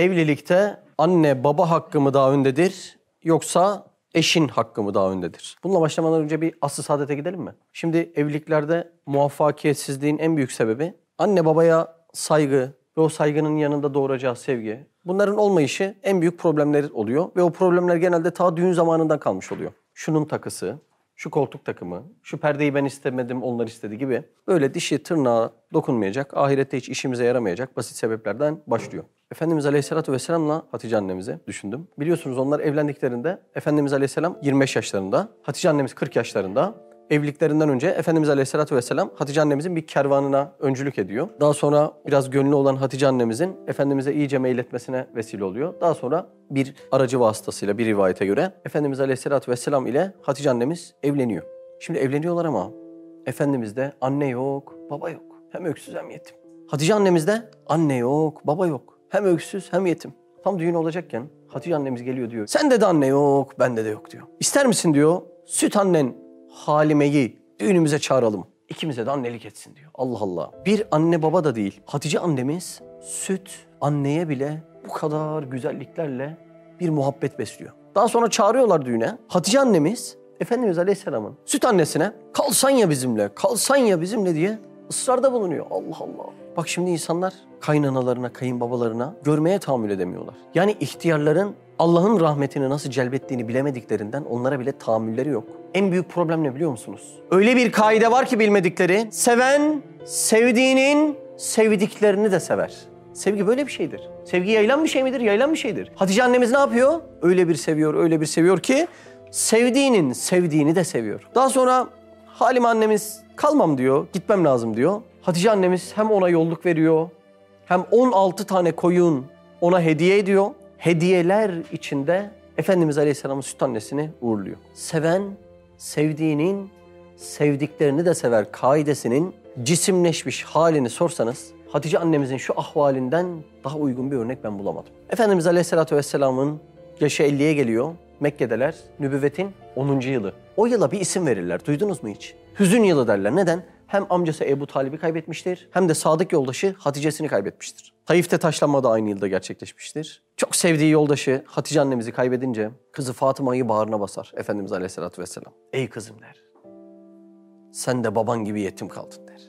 Evlilikte anne baba hakkı mı daha öndedir yoksa eşin hakkı mı daha öndedir? Bununla başlamadan önce bir asıl saadete gidelim mi? Şimdi evliliklerde muvaffakiyetsizliğin en büyük sebebi anne babaya saygı ve o saygının yanında doğuracağı sevgi. Bunların olmayışı en büyük problemleri oluyor ve o problemler genelde ta düğün zamanından kalmış oluyor. Şunun takısı, şu koltuk takımı, şu perdeyi ben istemedim onlar istedi gibi böyle dişi tırnağa dokunmayacak, ahirette hiç işimize yaramayacak basit sebeplerden başlıyor. Efendimiz Aleyhisselatü Vesselam'la Hatice annemizi düşündüm. Biliyorsunuz onlar evlendiklerinde Efendimiz Aleyhisselam 25 yaşlarında, Hatice annemiz 40 yaşlarında. Evliliklerinden önce Efendimiz Aleyhisselatü Vesselam Hatice annemizin bir kervanına öncülük ediyor. Daha sonra biraz gönlü olan Hatice annemizin Efendimiz'e iyice meyletmesine vesile oluyor. Daha sonra bir aracı vasıtasıyla bir rivayete göre Efendimiz Aleyhisselatü Vesselam ile Hatice annemiz evleniyor. Şimdi evleniyorlar ama Efendimiz'de anne yok, baba yok. Hem öksüz hem yetim. Hatice annemizde anne yok, baba yok. Hem öksüz hem yetim. Tam düğün olacakken Hatice annemiz geliyor diyor. Sende de anne yok, bende de yok diyor. İster misin diyor, süt annen Halime'yi düğünümüze çağıralım. İkimize de annelik etsin diyor. Allah Allah. Bir anne baba da değil. Hatice annemiz süt anneye bile bu kadar güzelliklerle bir muhabbet besliyor. Daha sonra çağırıyorlar düğüne. Hatice annemiz Efendimiz Aleyhisselam'ın süt annesine kalsan ya bizimle, kalsan ya bizimle diye ısrarda bulunuyor. Allah Allah. Bak şimdi insanlar kaynanalarına, kayınbabalarına görmeye tahammül edemiyorlar. Yani ihtiyarların Allah'ın rahmetini nasıl celbettiğini bilemediklerinden onlara bile tahammülleri yok. En büyük problem ne biliyor musunuz? Öyle bir kaide var ki bilmedikleri. Seven sevdiğinin sevdiklerini de sever. Sevgi böyle bir şeydir. Sevgi yayılan bir şey midir? Yayılan bir şeydir. Hatice annemiz ne yapıyor? Öyle bir seviyor, öyle bir seviyor ki sevdiğinin sevdiğini de seviyor. Daha sonra Halime annemiz kalmam diyor, gitmem lazım diyor. Hatice annemiz hem ona yolluk veriyor, hem 16 tane koyun ona hediye ediyor. Hediyeler içinde Efendimiz Aleyhisselam'ın süt annesini uğurluyor. Seven, sevdiğinin sevdiklerini de sever kaidesinin cisimleşmiş halini sorsanız Hatice annemizin şu ahvalinden daha uygun bir örnek ben bulamadım. Efendimiz Aleyhisselatü Vesselam'ın yaşı 50'ye geliyor. Mekke'deler. Nübüvvetin 10. yılı. O yıla bir isim verirler. Duydunuz mu hiç? Hüzün yılı derler. Neden? Hem amcası Ebu Talib'i kaybetmiştir hem de sadık yoldaşı Hatice'sini kaybetmiştir. Taif'te taşlanma da aynı yılda gerçekleşmiştir. Çok sevdiği yoldaşı Hatice annemizi kaybedince kızı Fatıma'yı bağrına basar Efendimiz Aleyhisselatü Vesselam. Ey kızım der. Sen de baban gibi yetim kaldın der.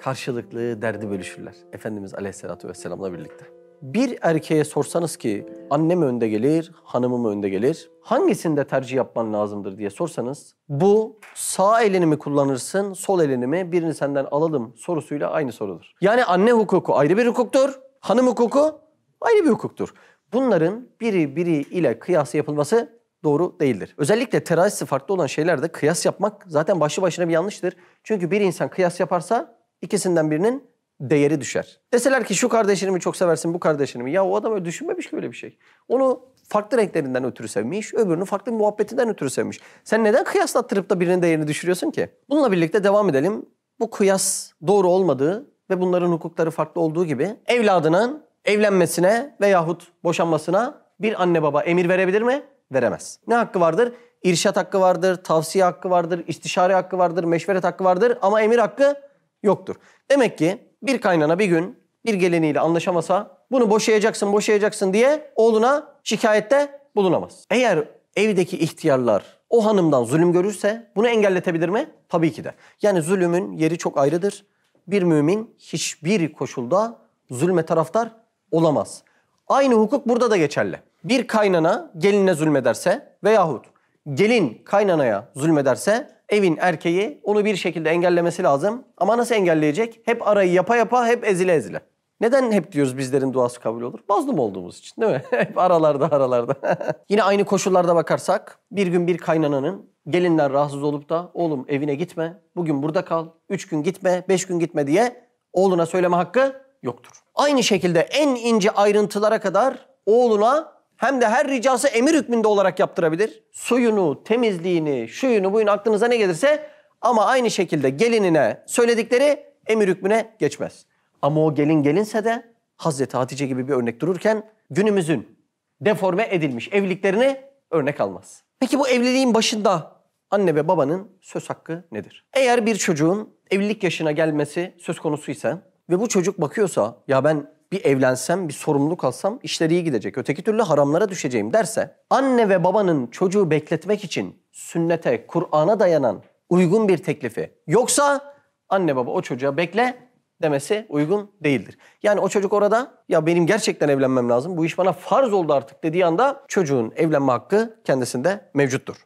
Karşılıklı derdi bölüşürler Efendimiz Aleyhisselatü Vesselam'la birlikte. Bir erkeğe sorsanız ki annem önde gelir, hanımı mı önde gelir? Hangisinde tercih yapman lazımdır diye sorsanız bu sağ elini mi kullanırsın, sol elini mi birini senden alalım sorusuyla aynı sorudur. Yani anne hukuku ayrı bir hukuktur, hanım hukuku ayrı bir hukuktur. Bunların biri biri ile kıyası yapılması doğru değildir. Özellikle terazisi farklı olan şeylerde kıyas yapmak zaten başlı başına bir yanlıştır. Çünkü bir insan kıyas yaparsa ikisinden birinin değeri düşer. Deseler ki şu kardeşini mi çok seversin bu kardeşini mi? Ya o adam öyle düşünmemiş ki öyle bir şey. Onu farklı renklerinden ötürü sevmiş, öbürünü farklı muhabbetinden ötürü sevmiş. Sen neden kıyaslattırıp da birinin değerini düşürüyorsun ki? Bununla birlikte devam edelim. Bu kıyas doğru olmadığı ve bunların hukukları farklı olduğu gibi evladının evlenmesine veyahut boşanmasına bir anne baba emir verebilir mi? Veremez. Ne hakkı vardır? İrşat hakkı vardır, tavsiye hakkı vardır, istişare hakkı vardır, meşveret hakkı vardır ama emir hakkı yoktur. Demek ki bir kaynana bir gün bir geleniyle anlaşamasa bunu boşayacaksın boşayacaksın diye oğluna şikayette bulunamaz. Eğer evdeki ihtiyarlar o hanımdan zulüm görürse bunu engelletebilir mi? Tabii ki de. Yani zulümün yeri çok ayrıdır. Bir mümin hiçbir koşulda zulme taraftar olamaz. Aynı hukuk burada da geçerli. Bir kaynana gelinine zulmederse veyahut gelin kaynanaya zulmederse evin erkeği onu bir şekilde engellemesi lazım. Ama nasıl engelleyecek? Hep arayı yapa yapa hep ezile ezile. Neden hep diyoruz bizlerin duası kabul olur? Mazlum olduğumuz için değil mi? hep aralarda aralarda. Yine aynı koşullarda bakarsak bir gün bir kaynananın gelinler rahatsız olup da oğlum evine gitme, bugün burada kal, üç gün gitme, beş gün gitme diye oğluna söyleme hakkı yoktur. Aynı şekilde en ince ayrıntılara kadar oğluna hem de her ricası emir hükmünde olarak yaptırabilir. Suyunu, temizliğini, şuyunu, buyunu aklınıza ne gelirse ama aynı şekilde gelinine söyledikleri emir hükmüne geçmez. Ama o gelin gelinse de Hazreti Hatice gibi bir örnek dururken günümüzün deforme edilmiş evliliklerini örnek almaz. Peki bu evliliğin başında anne ve babanın söz hakkı nedir? Eğer bir çocuğun evlilik yaşına gelmesi söz konusuysa ve bu çocuk bakıyorsa ya ben bir evlensem, bir sorumluluk alsam işler iyi gidecek. Öteki türlü haramlara düşeceğim derse anne ve babanın çocuğu bekletmek için sünnete, Kur'an'a dayanan uygun bir teklifi yoksa anne baba o çocuğa bekle demesi uygun değildir. Yani o çocuk orada ya benim gerçekten evlenmem lazım. Bu iş bana farz oldu artık dediği anda çocuğun evlenme hakkı kendisinde mevcuttur.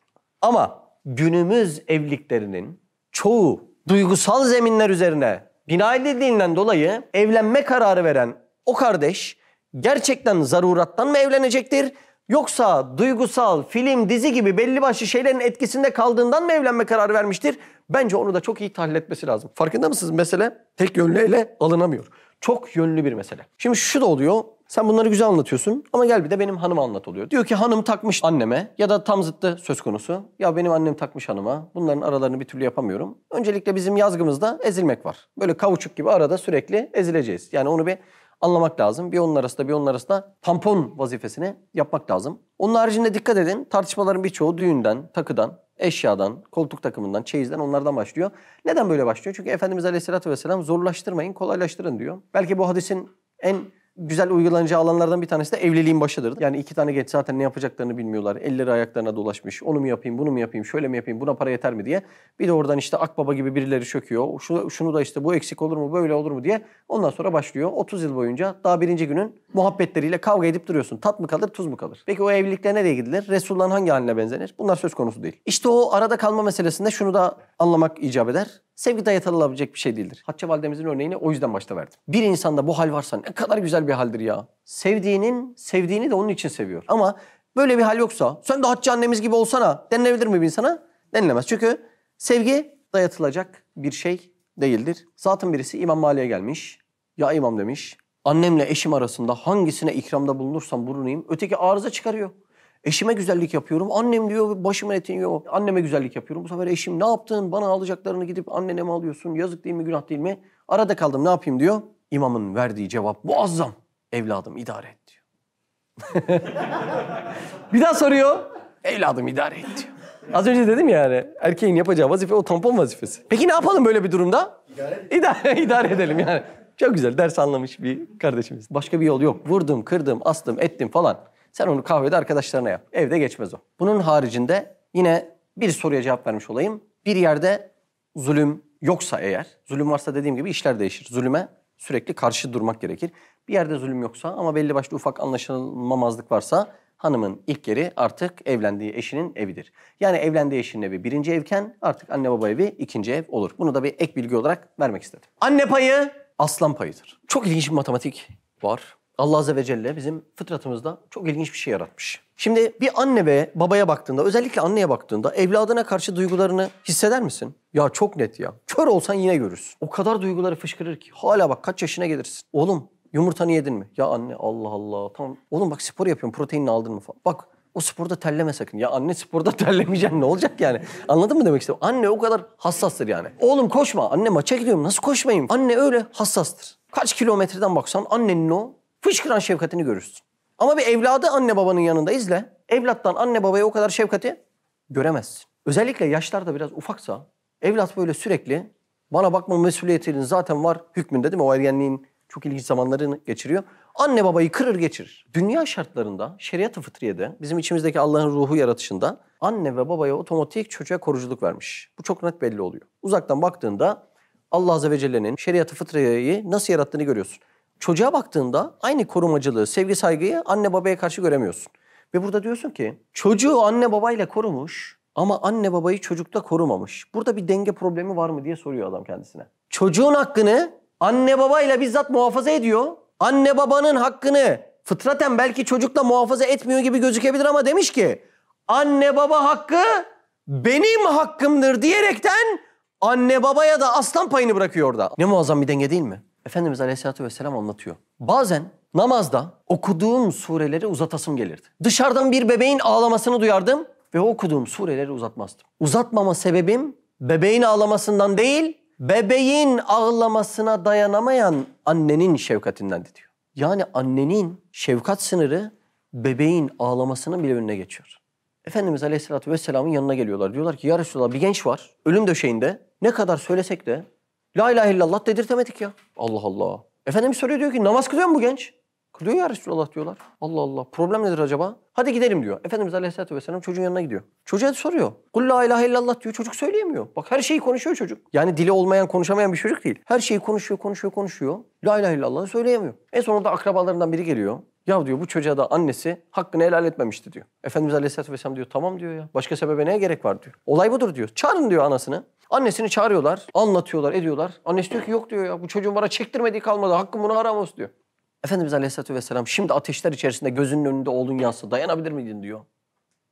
Ama günümüz evliliklerinin çoğu duygusal zeminler üzerine bina edildiğinden dolayı evlenme kararı veren o kardeş gerçekten zarurattan mı evlenecektir? Yoksa duygusal, film, dizi gibi belli başlı şeylerin etkisinde kaldığından mı evlenme kararı vermiştir? Bence onu da çok iyi tahlil etmesi lazım. Farkında mısınız? Mesele tek yönlü ele alınamıyor. Çok yönlü bir mesele. Şimdi şu da oluyor. Sen bunları güzel anlatıyorsun ama gel bir de benim hanıma anlat oluyor. Diyor ki hanım takmış anneme ya da tam zıttı söz konusu. Ya benim annem takmış hanıma. Bunların aralarını bir türlü yapamıyorum. Öncelikle bizim yazgımızda ezilmek var. Böyle kavuçuk gibi arada sürekli ezileceğiz. Yani onu bir anlamak lazım. Bir onun arasında bir onun arasında tampon vazifesini yapmak lazım. Onun haricinde dikkat edin tartışmaların birçoğu düğünden, takıdan, eşyadan, koltuk takımından, çeyizden onlardan başlıyor. Neden böyle başlıyor? Çünkü Efendimiz Aleyhisselatü Vesselam zorlaştırmayın, kolaylaştırın diyor. Belki bu hadisin en güzel uygulanacağı alanlardan bir tanesi de evliliğin başıdır. Yani iki tane geç zaten ne yapacaklarını bilmiyorlar. Elleri ayaklarına dolaşmış. Onu mu yapayım, bunu mu yapayım, şöyle mi yapayım, buna para yeter mi diye. Bir de oradan işte akbaba gibi birileri çöküyor. Şunu, şunu da işte bu eksik olur mu, böyle olur mu diye. Ondan sonra başlıyor. 30 yıl boyunca daha birinci günün muhabbetleriyle kavga edip duruyorsun. Tat mı kalır, tuz mu kalır? Peki o evlilikler nereye gidilir? Resulullah'ın hangi haline benzenir? Bunlar söz konusu değil. İşte o arada kalma meselesinde şunu da anlamak icap eder. Sevgi dayatılabilecek bir şey değildir. Hatice validemizin örneğini o yüzden başta verdim. Bir insanda bu hal varsa ne kadar güzel bir haldir ya. Sevdiğinin, sevdiğini de onun için seviyor. Ama böyle bir hal yoksa sen de Hatice annemiz gibi olsana denilebilir mi bir insana? Denilemez. Çünkü sevgi dayatılacak bir şey değildir. Zaten birisi İmam Mali'ye gelmiş. Ya İmam demiş. Annemle eşim arasında hangisine ikramda bulunursam bulunayım öteki arıza çıkarıyor. Eşime güzellik yapıyorum. Annem diyor başımın etini yiyor. Anneme güzellik yapıyorum. Bu sefer eşim ne yaptın? Bana alacaklarını gidip annene mi alıyorsun? Yazık değil mi? Günah değil mi? Arada kaldım ne yapayım diyor. İmamın verdiği cevap muazzam. Evladım idare et diyor. bir daha soruyor. Evladım idare et diyor. Az önce dedim ya yani erkeğin yapacağı vazife o tampon vazifesi. Peki ne yapalım böyle bir durumda? İdare, idare edelim yani. Çok güzel ders anlamış bir kardeşimiz. Başka bir yol yok. Vurdum, kırdım, astım, ettim falan. Sen onu kahvede arkadaşlarına yap. Evde geçmez o. Bunun haricinde yine bir soruya cevap vermiş olayım. Bir yerde zulüm yoksa eğer, zulüm varsa dediğim gibi işler değişir. Zulüme sürekli karşı durmak gerekir. Bir yerde zulüm yoksa ama belli başlı ufak anlaşılmamazlık varsa hanımın ilk yeri artık evlendiği eşinin evidir. Yani evlendiği eşinin evi birinci evken artık anne baba evi ikinci ev olur. Bunu da bir ek bilgi olarak vermek istedim. Anne payı aslan payıdır. Çok ilginç bir matematik var. Allah Azze ve Celle bizim fıtratımızda çok ilginç bir şey yaratmış. Şimdi bir anne ve babaya baktığında, özellikle anneye baktığında evladına karşı duygularını hisseder misin? Ya çok net ya. Kör olsan yine görürsün. O kadar duyguları fışkırır ki. Hala bak kaç yaşına gelirsin. Oğlum yumurtanı yedin mi? Ya anne Allah Allah. Tamam. Oğlum bak spor yapıyorum. Proteinini aldın mı falan. Bak o sporda terleme sakın. Ya anne sporda terlemeyeceksin ne olacak yani? Anladın mı demek istiyorum? Anne o kadar hassastır yani. Oğlum koşma. Anne maça gidiyorum. Nasıl koşmayayım? Anne öyle hassastır. Kaç kilometreden baksan annenin o fışkıran şefkatini görürsün. Ama bir evladı anne babanın yanında izle. Evlattan anne babaya o kadar şefkati göremezsin. Özellikle yaşlarda biraz ufaksa evlat böyle sürekli bana bakma mesuliyetinin zaten var hükmünde değil mi? O ergenliğin çok ilginç zamanlarını geçiriyor. Anne babayı kırır geçirir. Dünya şartlarında, şeriat-ı fıtriyede, bizim içimizdeki Allah'ın ruhu yaratışında anne ve babaya otomatik çocuğa koruculuk vermiş. Bu çok net belli oluyor. Uzaktan baktığında Allah Azze ve Celle'nin şeriat-ı fıtriyeyi nasıl yarattığını görüyorsun. Çocuğa baktığında aynı korumacılığı, sevgi saygıyı anne babaya karşı göremiyorsun. Ve burada diyorsun ki çocuğu anne babayla korumuş ama anne babayı çocukta korumamış. Burada bir denge problemi var mı diye soruyor adam kendisine. Çocuğun hakkını anne babayla bizzat muhafaza ediyor. Anne babanın hakkını fıtraten belki çocukla muhafaza etmiyor gibi gözükebilir ama demiş ki anne baba hakkı benim hakkımdır diyerekten anne babaya da aslan payını bırakıyor orada. Ne muazzam bir denge değil mi? Efendimiz Aleyhisselatü Vesselam anlatıyor. Bazen namazda okuduğum sureleri uzatasım gelirdi. Dışarıdan bir bebeğin ağlamasını duyardım ve okuduğum sureleri uzatmazdım. Uzatmama sebebim bebeğin ağlamasından değil, bebeğin ağlamasına dayanamayan annenin şefkatindendi diyor. Yani annenin şefkat sınırı bebeğin ağlamasının bile önüne geçiyor. Efendimiz Aleyhisselatü Vesselam'ın yanına geliyorlar. Diyorlar ki ya Resulallah bir genç var ölüm döşeğinde ne kadar söylesek de La ilahe illallah dedirtemedik ya. Allah Allah. Efendimiz soruyor diyor ki namaz kılıyor mu bu genç? Kılıyor ya Resulallah diyorlar. Allah Allah problem nedir acaba? Hadi gidelim diyor. Efendimiz Aleyhisselatü Vesselam çocuğun yanına gidiyor. Çocuğa soruyor. Kul la ilahe illallah diyor. Çocuk söyleyemiyor. Bak her şeyi konuşuyor çocuk. Yani dili olmayan konuşamayan bir çocuk değil. Her şeyi konuşuyor konuşuyor konuşuyor. La ilahe illallah'ı söyleyemiyor. En sonunda akrabalarından biri geliyor. Ya diyor bu çocuğa da annesi hakkını helal etmemişti diyor. Efendimiz Aleyhisselatü Vesselam diyor tamam diyor ya. Başka sebebe neye gerek var diyor. Olay budur diyor. Çağırın diyor anasını. Annesini çağırıyorlar, anlatıyorlar, ediyorlar. Annesi diyor ki yok diyor ya bu çocuğun bana çektirmediği kalmadı. Hakkım buna haram olsun diyor. Efendimiz Aleyhisselatü Vesselam şimdi ateşler içerisinde gözünün önünde oğlun yansa dayanabilir miydin diyor.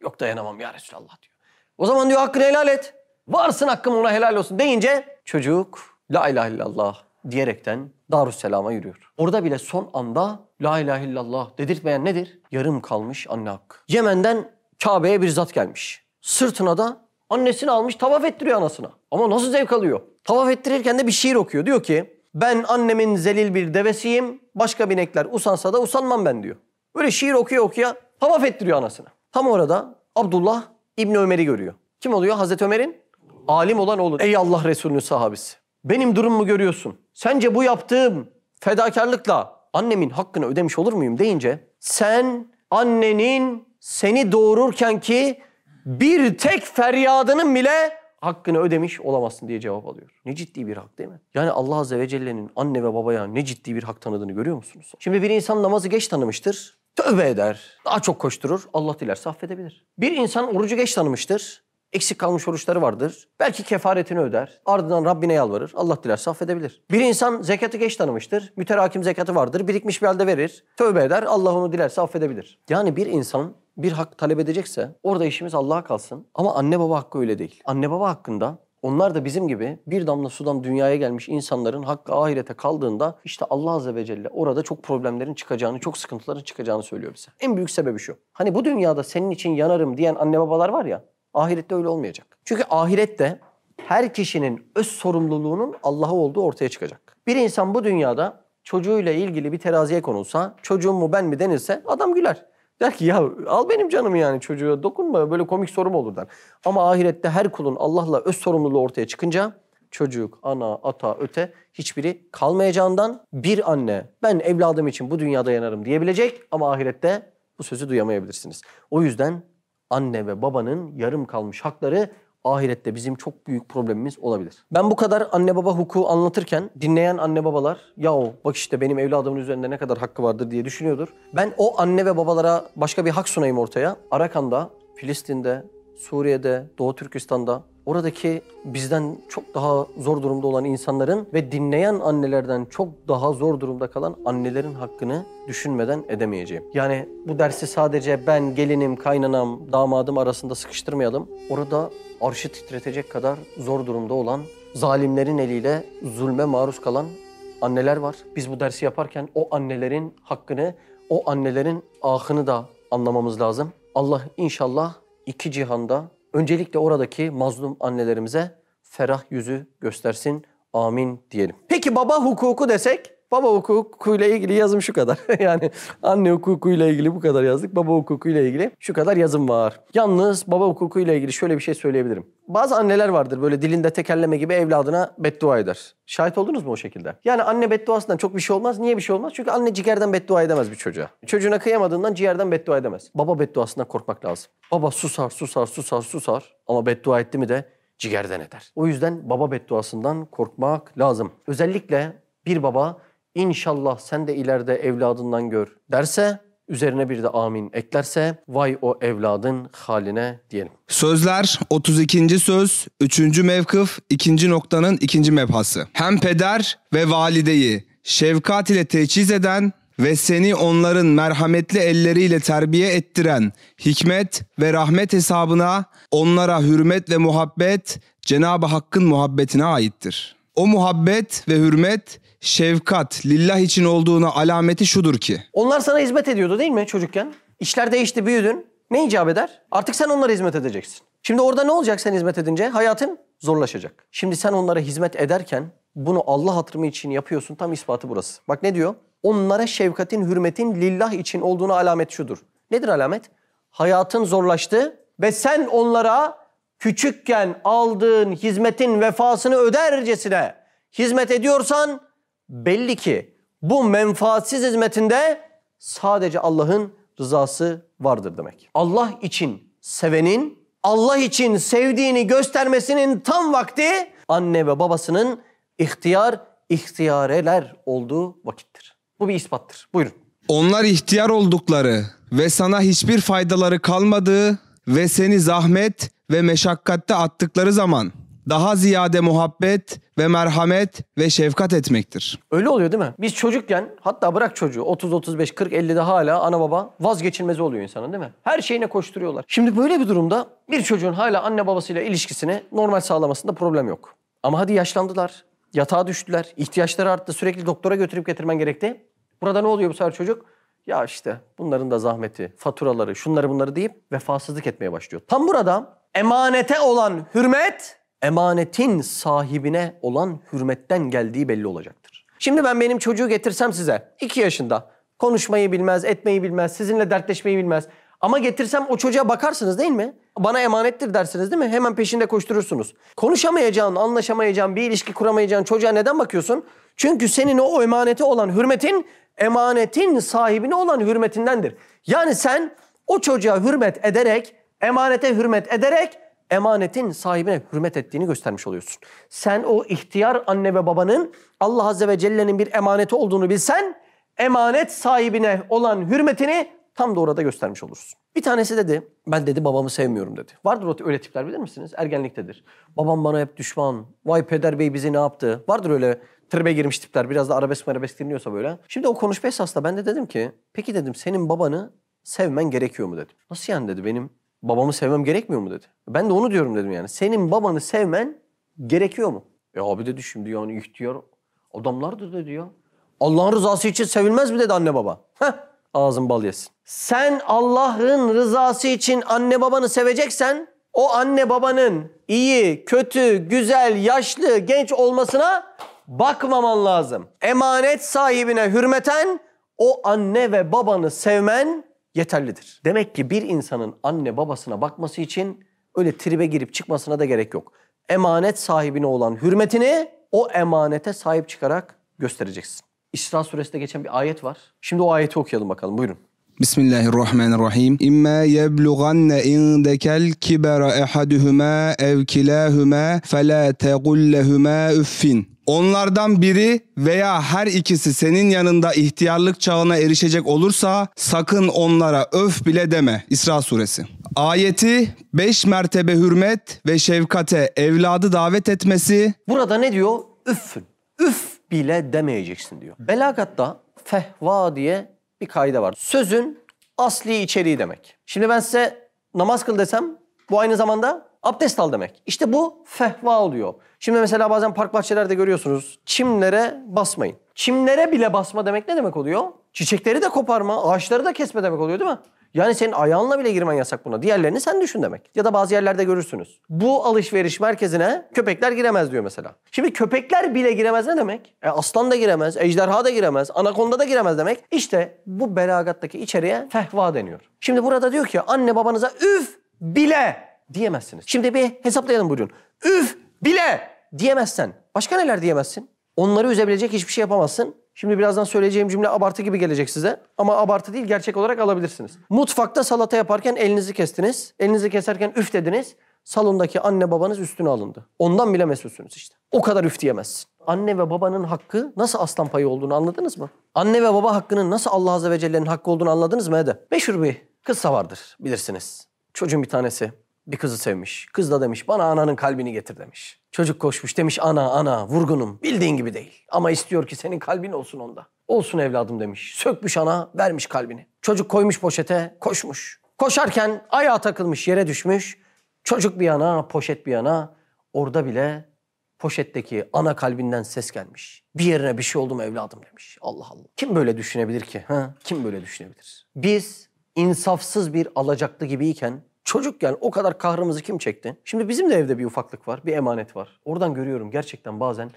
Yok dayanamam ya Resulallah diyor. O zaman diyor hakkını helal et. Varsın hakkım ona helal olsun deyince çocuk la ilahe illallah diyerekten Darüsselam'a yürüyor. Orada bile son anda la ilahe illallah dedirtmeyen nedir? Yarım kalmış anne hakkı. Yemen'den Kabe'ye bir zat gelmiş. Sırtına da annesini almış tavaf ettiriyor anasına. Ama nasıl zevk alıyor? Tavaf ettirirken de bir şiir okuyor. Diyor ki ben annemin zelil bir devesiyim. Başka binekler usansa da usanmam ben diyor. Böyle şiir okuyor okuya tavaf ettiriyor anasına. Tam orada Abdullah İbni Ömer'i görüyor. Kim oluyor? Hazreti Ömer'in alim olan oğlu. Ey Allah Resulü'nün sahabesi. Benim durumumu görüyorsun. Sence bu yaptığım fedakarlıkla annemin hakkını ödemiş olur muyum deyince sen annenin seni doğururken ki bir tek feryadının bile hakkını ödemiş olamazsın diye cevap alıyor. Ne ciddi bir hak değil mi? Yani Allah Azze ve Celle'nin anne ve babaya ne ciddi bir hak tanıdığını görüyor musunuz? Şimdi bir insan namazı geç tanımıştır. Tövbe eder. Daha çok koşturur. Allah dilerse affedebilir. Bir insan orucu geç tanımıştır. Eksik kalmış oruçları vardır. Belki kefaretini öder. Ardından Rabbine yalvarır. Allah dilerse affedebilir. Bir insan zekatı geç tanımıştır. Müterakim zekatı vardır. Birikmiş bir halde verir. Tövbe eder. Allah onu dilerse affedebilir. Yani bir insan bir hak talep edecekse orada işimiz Allah'a kalsın. Ama anne baba hakkı öyle değil. Anne baba hakkında onlar da bizim gibi bir damla sudan dünyaya gelmiş insanların hakkı ahirete kaldığında işte Allah Azze ve Celle orada çok problemlerin çıkacağını, çok sıkıntıların çıkacağını söylüyor bize. En büyük sebebi şu. Hani bu dünyada senin için yanarım diyen anne babalar var ya ahirette öyle olmayacak. Çünkü ahirette her kişinin öz sorumluluğunun Allah'a olduğu ortaya çıkacak. Bir insan bu dünyada çocuğuyla ilgili bir teraziye konulsa, çocuğum mu ben mi denilse adam güler. Der ki ya al benim canımı yani çocuğa dokunma böyle komik sorum olur. Ama ahirette her kulun Allah'la öz sorumluluğu ortaya çıkınca çocuk, ana, ata, öte hiçbiri kalmayacağından bir anne ben evladım için bu dünyada yanarım diyebilecek ama ahirette bu sözü duyamayabilirsiniz. O yüzden anne ve babanın yarım kalmış hakları ahirette bizim çok büyük problemimiz olabilir. Ben bu kadar anne baba hukuku anlatırken dinleyen anne babalar ya bak işte benim evladımın üzerinde ne kadar hakkı vardır diye düşünüyordur. Ben o anne ve babalara başka bir hak sunayım ortaya. Arakan'da, Filistin'de, Suriye'de, Doğu Türkistan'da oradaki bizden çok daha zor durumda olan insanların ve dinleyen annelerden çok daha zor durumda kalan annelerin hakkını düşünmeden edemeyeceğim. Yani bu dersi sadece ben, gelinim, kaynanam, damadım arasında sıkıştırmayalım. Orada arşı titretecek kadar zor durumda olan, zalimlerin eliyle zulme maruz kalan anneler var. Biz bu dersi yaparken o annelerin hakkını, o annelerin ahını da anlamamız lazım. Allah inşallah iki cihanda öncelikle oradaki mazlum annelerimize ferah yüzü göstersin. Amin diyelim. Peki baba hukuku desek? Baba hukukuyla ilgili yazım şu kadar. yani anne hukukuyla ilgili bu kadar yazdık. Baba hukukuyla ilgili şu kadar yazım var. Yalnız baba hukukuyla ilgili şöyle bir şey söyleyebilirim. Bazı anneler vardır böyle dilinde tekerleme gibi evladına beddua eder. Şahit oldunuz mu o şekilde? Yani anne bedduasından çok bir şey olmaz. Niye bir şey olmaz? Çünkü anne ciğerden beddua edemez bir çocuğa. Çocuğuna kıyamadığından ciğerden beddua edemez. Baba bedduasından korkmak lazım. Baba susar, susar, susar, susar ama beddua etti mi de ciğerden eder. O yüzden baba bedduasından korkmak lazım. Özellikle bir baba İnşallah sen de ileride evladından gör derse üzerine bir de amin eklerse vay o evladın haline diyelim. Sözler 32. söz 3. mevkıf 2. noktanın 2. mebhası. Hem peder ve valideyi şefkat ile teçhiz eden ve seni onların merhametli elleriyle terbiye ettiren hikmet ve rahmet hesabına onlara hürmet ve muhabbet Cenab-ı Hakk'ın muhabbetine aittir. O muhabbet ve hürmet şefkat lillah için olduğuna alameti şudur ki. Onlar sana hizmet ediyordu değil mi çocukken? İşler değişti, büyüdün. Ne icap eder? Artık sen onlara hizmet edeceksin. Şimdi orada ne olacak sen hizmet edince? Hayatın zorlaşacak. Şimdi sen onlara hizmet ederken bunu Allah hatırımı için yapıyorsun. Tam ispatı burası. Bak ne diyor? Onlara şefkatin, hürmetin lillah için olduğuna alamet şudur. Nedir alamet? Hayatın zorlaştı ve sen onlara küçükken aldığın hizmetin vefasını ödercesine hizmet ediyorsan belli ki Bu menfaatsiz hizmetinde sadece Allah'ın rızası vardır demek. Allah için sevenin, Allah için sevdiğini göstermesinin tam vakti anne ve babasının ihtiyar, ihtiyareler olduğu vakittir. Bu bir ispattır. Buyurun. Onlar ihtiyar oldukları ve sana hiçbir faydaları kalmadığı ve seni zahmet ve meşakkatte attıkları zaman daha ziyade muhabbet ve merhamet ve şefkat etmektir. Öyle oluyor değil mi? Biz çocukken hatta bırak çocuğu 30, 35, 40, 50'de hala ana baba vazgeçilmezi oluyor insanın değil mi? Her şeyine koşturuyorlar. Şimdi böyle bir durumda bir çocuğun hala anne babasıyla ilişkisini normal sağlamasında problem yok. Ama hadi yaşlandılar, yatağa düştüler, ihtiyaçları arttı, sürekli doktora götürüp getirmen gerekti. Burada ne oluyor bu sefer çocuk? Ya işte bunların da zahmeti, faturaları, şunları bunları deyip vefasızlık etmeye başlıyor. Tam burada emanete olan hürmet, emanetin sahibine olan hürmetten geldiği belli olacaktır. Şimdi ben benim çocuğu getirsem size, 2 yaşında, konuşmayı bilmez, etmeyi bilmez, sizinle dertleşmeyi bilmez. Ama getirsem o çocuğa bakarsınız değil mi? Bana emanettir dersiniz değil mi? Hemen peşinde koşturursunuz. Konuşamayacağın, anlaşamayacağın, bir ilişki kuramayacağın çocuğa neden bakıyorsun? Çünkü senin o emanete olan hürmetin, emanetin sahibine olan hürmetindendir. Yani sen o çocuğa hürmet ederek, emanete hürmet ederek emanetin sahibine hürmet ettiğini göstermiş oluyorsun. Sen o ihtiyar anne ve babanın Allah Azze ve Celle'nin bir emaneti olduğunu bilsen, emanet sahibine olan hürmetini tam da orada göstermiş olursun. Bir tanesi dedi, ben dedi babamı sevmiyorum dedi. Vardır öyle tipler bilir misiniz? Ergenliktedir. Babam bana hep düşman, vay peder bey bizi ne yaptı? Vardır öyle tribe girmiş tipler, biraz da arabesk arabesk dinliyorsa böyle. Şimdi o konuşma esasında ben de dedim ki, peki dedim senin babanı sevmen gerekiyor mu dedim. Nasıl yani dedi benim babamı sevmem gerekmiyor mu dedi. Ben de onu diyorum dedim yani. Senin babanı sevmen gerekiyor mu? E abi dedi şimdi yani ihtiyar adamlardır dedi ya. Allah'ın rızası için sevilmez mi dedi anne baba. Heh, ağzın bal yesin. Sen Allah'ın rızası için anne babanı seveceksen o anne babanın iyi, kötü, güzel, yaşlı, genç olmasına bakmaman lazım. Emanet sahibine hürmeten o anne ve babanı sevmen yeterlidir. Demek ki bir insanın anne babasına bakması için öyle tribe girip çıkmasına da gerek yok. Emanet sahibine olan hürmetini o emanete sahip çıkarak göstereceksin. İsra suresinde geçen bir ayet var. Şimdi o ayeti okuyalım bakalım. Buyurun. Bismillahirrahmanirrahim. İmma yeblughanne indekel kibara ehaduhuma ev kilahuma fela tegul lehuma üffin. Onlardan biri veya her ikisi senin yanında ihtiyarlık çağına erişecek olursa sakın onlara öf bile deme. İsra suresi. Ayeti 5 mertebe hürmet ve şefkate evladı davet etmesi Burada ne diyor? Üffün. Üf bile demeyeceksin diyor. Belagatta fehva diye bir kaide var. Sözün asli içeriği demek. Şimdi ben size namaz kıl desem bu aynı zamanda abdest al demek. İşte bu fehva oluyor. Şimdi mesela bazen park bahçelerde görüyorsunuz. Çimlere basmayın. Çimlere bile basma demek ne demek oluyor? Çiçekleri de koparma, ağaçları da kesme demek oluyor değil mi? Yani senin ayağınla bile girmen yasak buna. Diğerlerini sen düşün demek. Ya da bazı yerlerde görürsünüz. Bu alışveriş merkezine köpekler giremez diyor mesela. Şimdi köpekler bile giremez ne demek? E, aslan da giremez, ejderha da giremez, anakonda da giremez demek. İşte bu belagattaki içeriğe fehva deniyor. Şimdi burada diyor ki anne babanıza üf bile diyemezsiniz. Şimdi bir hesaplayalım buyurun. Üf bile diyemezsen başka neler diyemezsin? Onları üzebilecek hiçbir şey yapamazsın. Şimdi birazdan söyleyeceğim cümle abartı gibi gelecek size. Ama abartı değil gerçek olarak alabilirsiniz. Mutfakta salata yaparken elinizi kestiniz. Elinizi keserken üf dediniz. Salondaki anne babanız üstüne alındı. Ondan bile mesulsünüz işte. O kadar üf diyemezsin. Anne ve babanın hakkı nasıl aslan payı olduğunu anladınız mı? Anne ve baba hakkının nasıl Allah Azze ve Celle'nin hakkı olduğunu anladınız mı Hede? Meşhur bir kıssa vardır bilirsiniz. Çocuğun bir tanesi bir kızı sevmiş. Kız da demiş bana ananın kalbini getir demiş. Çocuk koşmuş demiş ana ana vurgunum bildiğin gibi değil. Ama istiyor ki senin kalbin olsun onda. Olsun evladım demiş. Sökmüş ana vermiş kalbini. Çocuk koymuş poşete koşmuş. Koşarken ayağa takılmış yere düşmüş. Çocuk bir yana poşet bir yana. Orada bile poşetteki ana kalbinden ses gelmiş. Bir yerine bir şey oldu mu evladım demiş. Allah Allah. Kim böyle düşünebilir ki? Ha? Kim böyle düşünebilir? Biz insafsız bir alacaklı gibiyken çocukken o kadar kahrımızı kim çekti? Şimdi bizim de evde bir ufaklık var, bir emanet var. Oradan görüyorum gerçekten bazen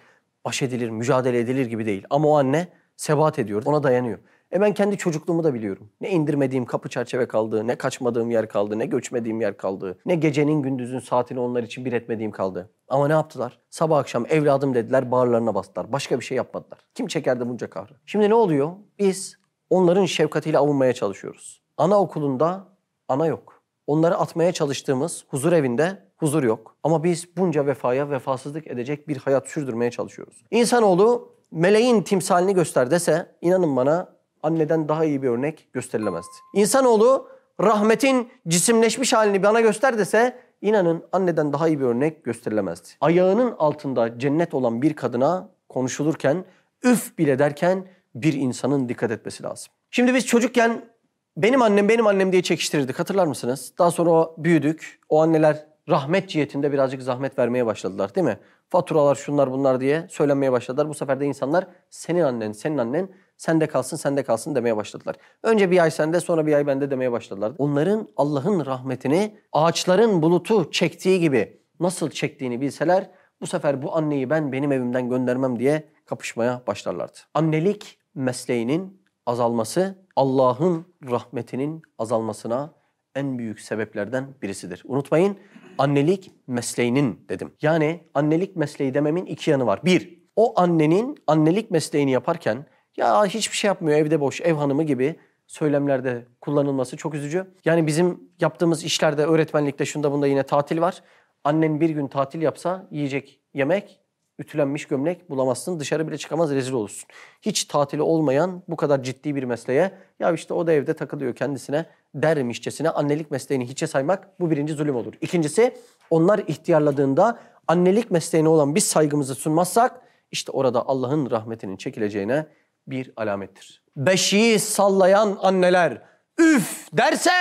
baş edilir, mücadele edilir gibi değil. Ama o anne sebat ediyor, ona dayanıyor. E ben kendi çocukluğumu da biliyorum. Ne indirmediğim kapı çerçeve kaldı, ne kaçmadığım yer kaldı, ne göçmediğim yer kaldı. Ne gecenin gündüzün saatini onlar için bir etmediğim kaldı. Ama ne yaptılar? Sabah akşam evladım dediler, bağırlarına bastılar. Başka bir şey yapmadılar. Kim çekerdi bunca kahrı? Şimdi ne oluyor? Biz onların şefkatiyle avunmaya çalışıyoruz. Anaokulunda ana yok. Onları atmaya çalıştığımız huzur evinde huzur yok. Ama biz bunca vefaya vefasızlık edecek bir hayat sürdürmeye çalışıyoruz. İnsanoğlu meleğin timsalini göster dese inanın bana anneden daha iyi bir örnek gösterilemezdi. İnsanoğlu rahmetin cisimleşmiş halini bana göster dese inanın anneden daha iyi bir örnek gösterilemezdi. Ayağının altında cennet olan bir kadına konuşulurken üf bile derken bir insanın dikkat etmesi lazım. Şimdi biz çocukken benim annem benim annem diye çekiştirirdik hatırlar mısınız? Daha sonra o büyüdük. O anneler rahmet cihetinde birazcık zahmet vermeye başladılar değil mi? Faturalar şunlar bunlar diye söylenmeye başladılar. Bu sefer de insanlar senin annen, senin annen sende kalsın, sende kalsın demeye başladılar. Önce bir ay sende sonra bir ay bende demeye başladılar. Onların Allah'ın rahmetini ağaçların bulutu çektiği gibi nasıl çektiğini bilseler bu sefer bu anneyi ben benim evimden göndermem diye kapışmaya başlarlardı. Annelik mesleğinin azalması Allah'ın rahmetinin azalmasına en büyük sebeplerden birisidir. Unutmayın annelik mesleğinin dedim. Yani annelik mesleği dememin iki yanı var. Bir, o annenin annelik mesleğini yaparken ya hiçbir şey yapmıyor evde boş ev hanımı gibi söylemlerde kullanılması çok üzücü. Yani bizim yaptığımız işlerde öğretmenlikte şunda bunda yine tatil var. Annen bir gün tatil yapsa yiyecek yemek ütülenmiş gömlek bulamazsın. Dışarı bile çıkamaz rezil olursun. Hiç tatili olmayan bu kadar ciddi bir mesleğe ya işte o da evde takılıyor kendisine dermişçesine annelik mesleğini hiçe saymak bu birinci zulüm olur. İkincisi onlar ihtiyarladığında annelik mesleğine olan biz saygımızı sunmazsak işte orada Allah'ın rahmetinin çekileceğine bir alamettir. Beşiği sallayan anneler üf derse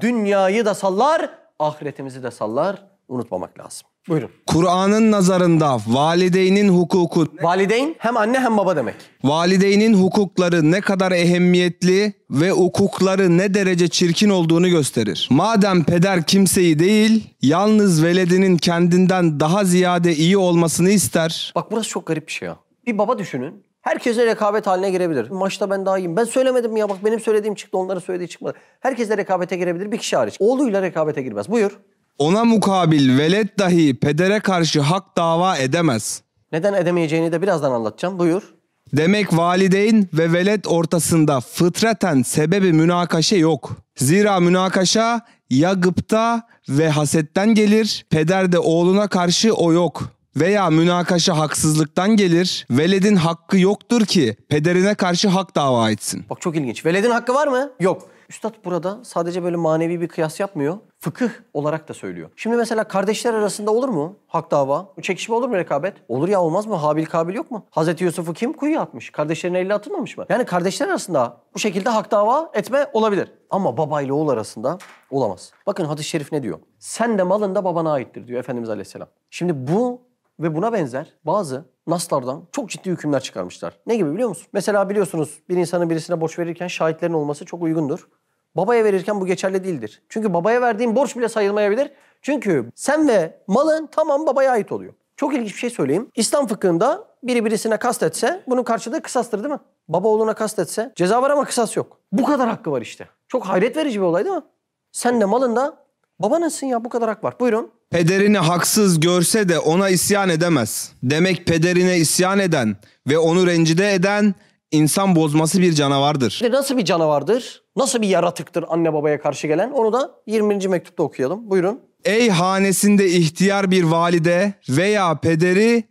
dünyayı da sallar, ahiretimizi de sallar. Unutmamak lazım. Buyurun. Kur'an'ın nazarında valideynin hukuku, Valideyn hem anne hem baba demek. valideynin hukukları ne kadar ehemmiyetli ve hukukları ne derece çirkin olduğunu gösterir. Madem peder kimseyi değil, yalnız veledinin kendinden daha ziyade iyi olmasını ister, Bak burası çok garip bir şey ya. Bir baba düşünün. Herkese rekabet haline girebilir. Maçta ben daha iyiyim. Ben söylemedim ya bak benim söylediğim çıktı onların söylediği çıkmadı. Herkesle rekabete girebilir bir kişi hariç. Oğluyla rekabete girmez. Buyur. Ona mukabil velet dahi pedere karşı hak dava edemez. Neden edemeyeceğini de birazdan anlatacağım. Buyur. Demek valideyn ve velet ortasında fıtraten sebebi münakaşa yok. Zira münakaşa ya gıpta ve hasetten gelir, peder de oğluna karşı o yok. Veya münakaşa haksızlıktan gelir, veledin hakkı yoktur ki pederine karşı hak dava etsin. Bak çok ilginç. Veledin hakkı var mı? Yok. Üstad burada sadece böyle manevi bir kıyas yapmıyor. Fıkıh olarak da söylüyor. Şimdi mesela kardeşler arasında olur mu hak dava? Çekişme olur mu rekabet? Olur ya olmaz mı? Habil kabil yok mu? Hazreti Yusuf'u kim kuyuya atmış? Kardeşlerine elle atılmamış mı? Yani kardeşler arasında bu şekilde hak dava etme olabilir. Ama baba ile oğul arasında olamaz. Bakın hadis-i şerif ne diyor? Sen de malın da babana aittir diyor Efendimiz Aleyhisselam. Şimdi bu ve buna benzer bazı naslardan çok ciddi hükümler çıkarmışlar. Ne gibi biliyor musun? Mesela biliyorsunuz bir insanın birisine borç verirken şahitlerin olması çok uygundur. Babaya verirken bu geçerli değildir. Çünkü babaya verdiğin borç bile sayılmayabilir. Çünkü sen ve malın tamam babaya ait oluyor. Çok ilginç bir şey söyleyeyim. İslam fıkhında biri birisine kastetse bunun karşılığı kısastır değil mi? Baba oğluna kastetse ceza var ama kısas yok. Bu kadar hakkı var işte. Çok hayret verici bir olay değil mi? Sen de malın da babanınsın ya bu kadar hak var. Buyurun. Pederini haksız görse de ona isyan edemez. Demek pederine isyan eden ve onu rencide eden insan bozması bir canavardır. İşte nasıl bir canavardır? Nasıl bir yaratıktır anne babaya karşı gelen? Onu da 20. mektupta okuyalım. Buyurun. Ey hanesinde ihtiyar bir valide veya pederi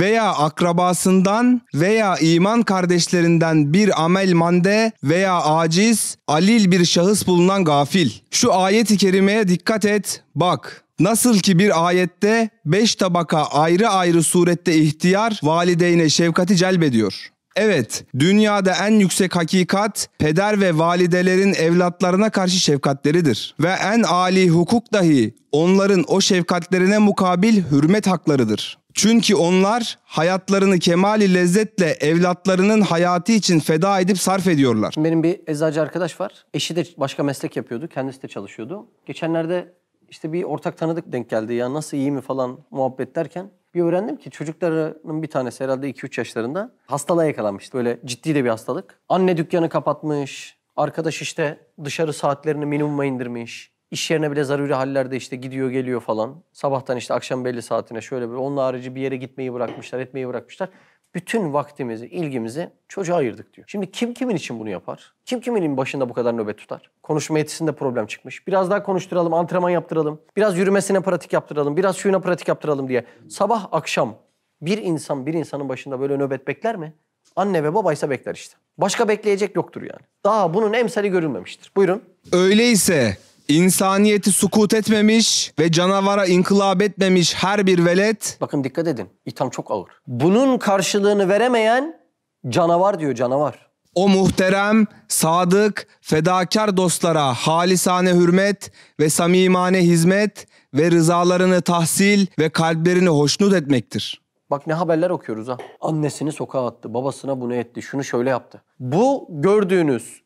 veya akrabasından veya iman kardeşlerinden bir amel mande veya aciz, alil bir şahıs bulunan gafil. Şu ayeti kerimeye dikkat et, bak. Nasıl ki bir ayette beş tabaka ayrı ayrı surette ihtiyar valideyne şefkati celbediyor. Evet, dünyada en yüksek hakikat peder ve validelerin evlatlarına karşı şefkatleridir. Ve en âli hukuk dahi onların o şefkatlerine mukabil hürmet haklarıdır. Çünkü onlar hayatlarını kemali lezzetle evlatlarının hayatı için feda edip sarf ediyorlar. Benim bir eczacı arkadaş var. Eşi de başka meslek yapıyordu. Kendisi de çalışıyordu. Geçenlerde işte bir ortak tanıdık denk geldi. Ya nasıl iyi mi falan muhabbet derken Bir öğrendim ki çocuklarının bir tanesi herhalde 2-3 yaşlarında hastalığa yakalanmış. Böyle ciddi de bir hastalık. Anne dükkanı kapatmış. Arkadaş işte dışarı saatlerini minimuma indirmiş. İş yerine bile zaruri hallerde işte gidiyor geliyor falan. Sabahtan işte akşam belli saatine şöyle böyle. Onun harici bir yere gitmeyi bırakmışlar, etmeyi bırakmışlar. Bütün vaktimizi, ilgimizi çocuğa ayırdık diyor. Şimdi kim kimin için bunu yapar? Kim kimin başında bu kadar nöbet tutar? Konuşma yetisinde problem çıkmış. Biraz daha konuşturalım, antrenman yaptıralım. Biraz yürümesine pratik yaptıralım. Biraz şuyuna pratik yaptıralım diye. Sabah akşam bir insan bir insanın başında böyle nöbet bekler mi? Anne ve babaysa bekler işte. Başka bekleyecek yoktur yani. Daha bunun emsali görülmemiştir. Buyurun. Öyleyse insaniyeti sukut etmemiş ve canavara inkılap etmemiş her bir velet Bakın dikkat edin. İtham çok ağır. Bunun karşılığını veremeyen canavar diyor canavar. o muhterem, sadık, fedakar dostlara halisane hürmet ve samimane hizmet ve rızalarını tahsil ve kalplerini hoşnut etmektir. Bak ne haberler okuyoruz ha. Annesini sokağa attı, babasına bunu etti, şunu şöyle yaptı. Bu gördüğünüz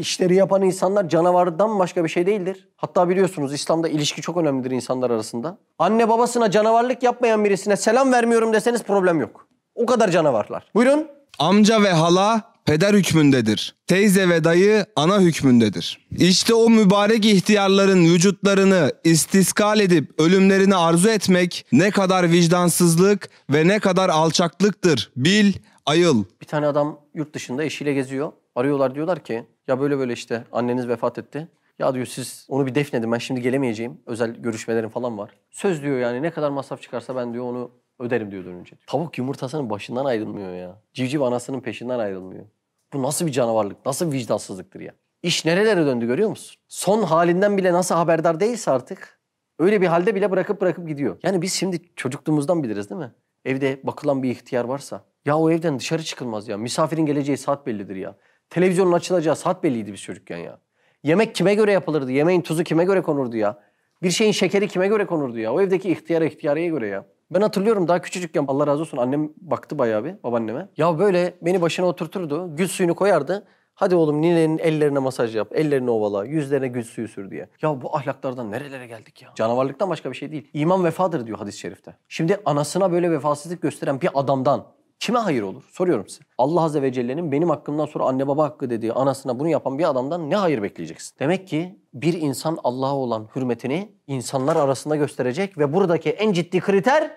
işleri yapan insanlar canavardan başka bir şey değildir. Hatta biliyorsunuz İslam'da ilişki çok önemlidir insanlar arasında. Anne babasına canavarlık yapmayan birisine selam vermiyorum deseniz problem yok. O kadar canavarlar. Buyurun. Amca ve hala peder hükmündedir. Teyze ve dayı ana hükmündedir. İşte o mübarek ihtiyarların vücutlarını istiskal edip ölümlerini arzu etmek ne kadar vicdansızlık ve ne kadar alçaklıktır. Bil, ayıl. Bir tane adam yurt dışında eşiyle geziyor. Arıyorlar diyorlar ki ya böyle böyle işte anneniz vefat etti. Ya diyor siz onu bir defnedin ben şimdi gelemeyeceğim. Özel görüşmelerim falan var. Söz diyor yani ne kadar masraf çıkarsa ben diyor onu öderim diyor dönünce. Tavuk yumurtasının başından ayrılmıyor ya. Civciv anasının peşinden ayrılmıyor. Bu nasıl bir canavarlık, nasıl bir vicdansızlıktır ya. İş nerelere döndü görüyor musun? Son halinden bile nasıl haberdar değilse artık öyle bir halde bile bırakıp bırakıp gidiyor. Yani biz şimdi çocukluğumuzdan biliriz değil mi? Evde bakılan bir ihtiyar varsa ya o evden dışarı çıkılmaz ya. Misafirin geleceği saat bellidir ya. Televizyonun açılacağı saat belliydi biz çocukken ya. Yemek kime göre yapılırdı? Yemeğin tuzu kime göre konurdu ya? Bir şeyin şekeri kime göre konurdu ya? O evdeki ihtiyara ihtiyareye göre ya. Ben hatırlıyorum daha küçücükken Allah razı olsun annem baktı bayağı bir babaanneme. Ya böyle beni başına oturturdu. Gül suyunu koyardı. Hadi oğlum ninenin ellerine masaj yap, ellerini ovala, yüzlerine gül suyu sür diye. Ya bu ahlaklardan nerelere geldik ya? Canavarlıktan başka bir şey değil. İman vefadır diyor hadis-i şerifte. Şimdi anasına böyle vefasızlık gösteren bir adamdan kime hayır olur? Soruyorum size. Allah Azze ve Celle'nin benim hakkımdan sonra anne baba hakkı dediği anasına bunu yapan bir adamdan ne hayır bekleyeceksin? Demek ki bir insan Allah'a olan hürmetini insanlar arasında gösterecek ve buradaki en ciddi kriter